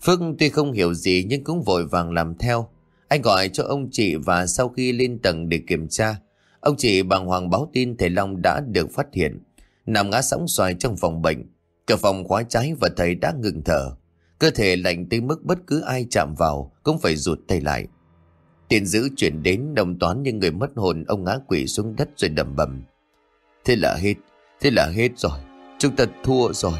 Phước tuy không hiểu gì nhưng cũng vội vàng làm theo. Anh gọi cho ông chị và sau khi lên tầng để kiểm tra, ông chị bàng hoàng báo tin thầy Long đã được phát hiện. Nằm ngã sóng xoài trong phòng bệnh, cửa phòng khóa trái và thầy đã ngừng thở. Cơ thể lạnh tới mức bất cứ ai chạm vào cũng phải rụt tay lại. Tiền giữ chuyển đến đồng toán như người mất hồn ông ngã quỷ xuống đất rồi đầm bầm. Thế là hết, thế là hết rồi, chúng ta thua rồi.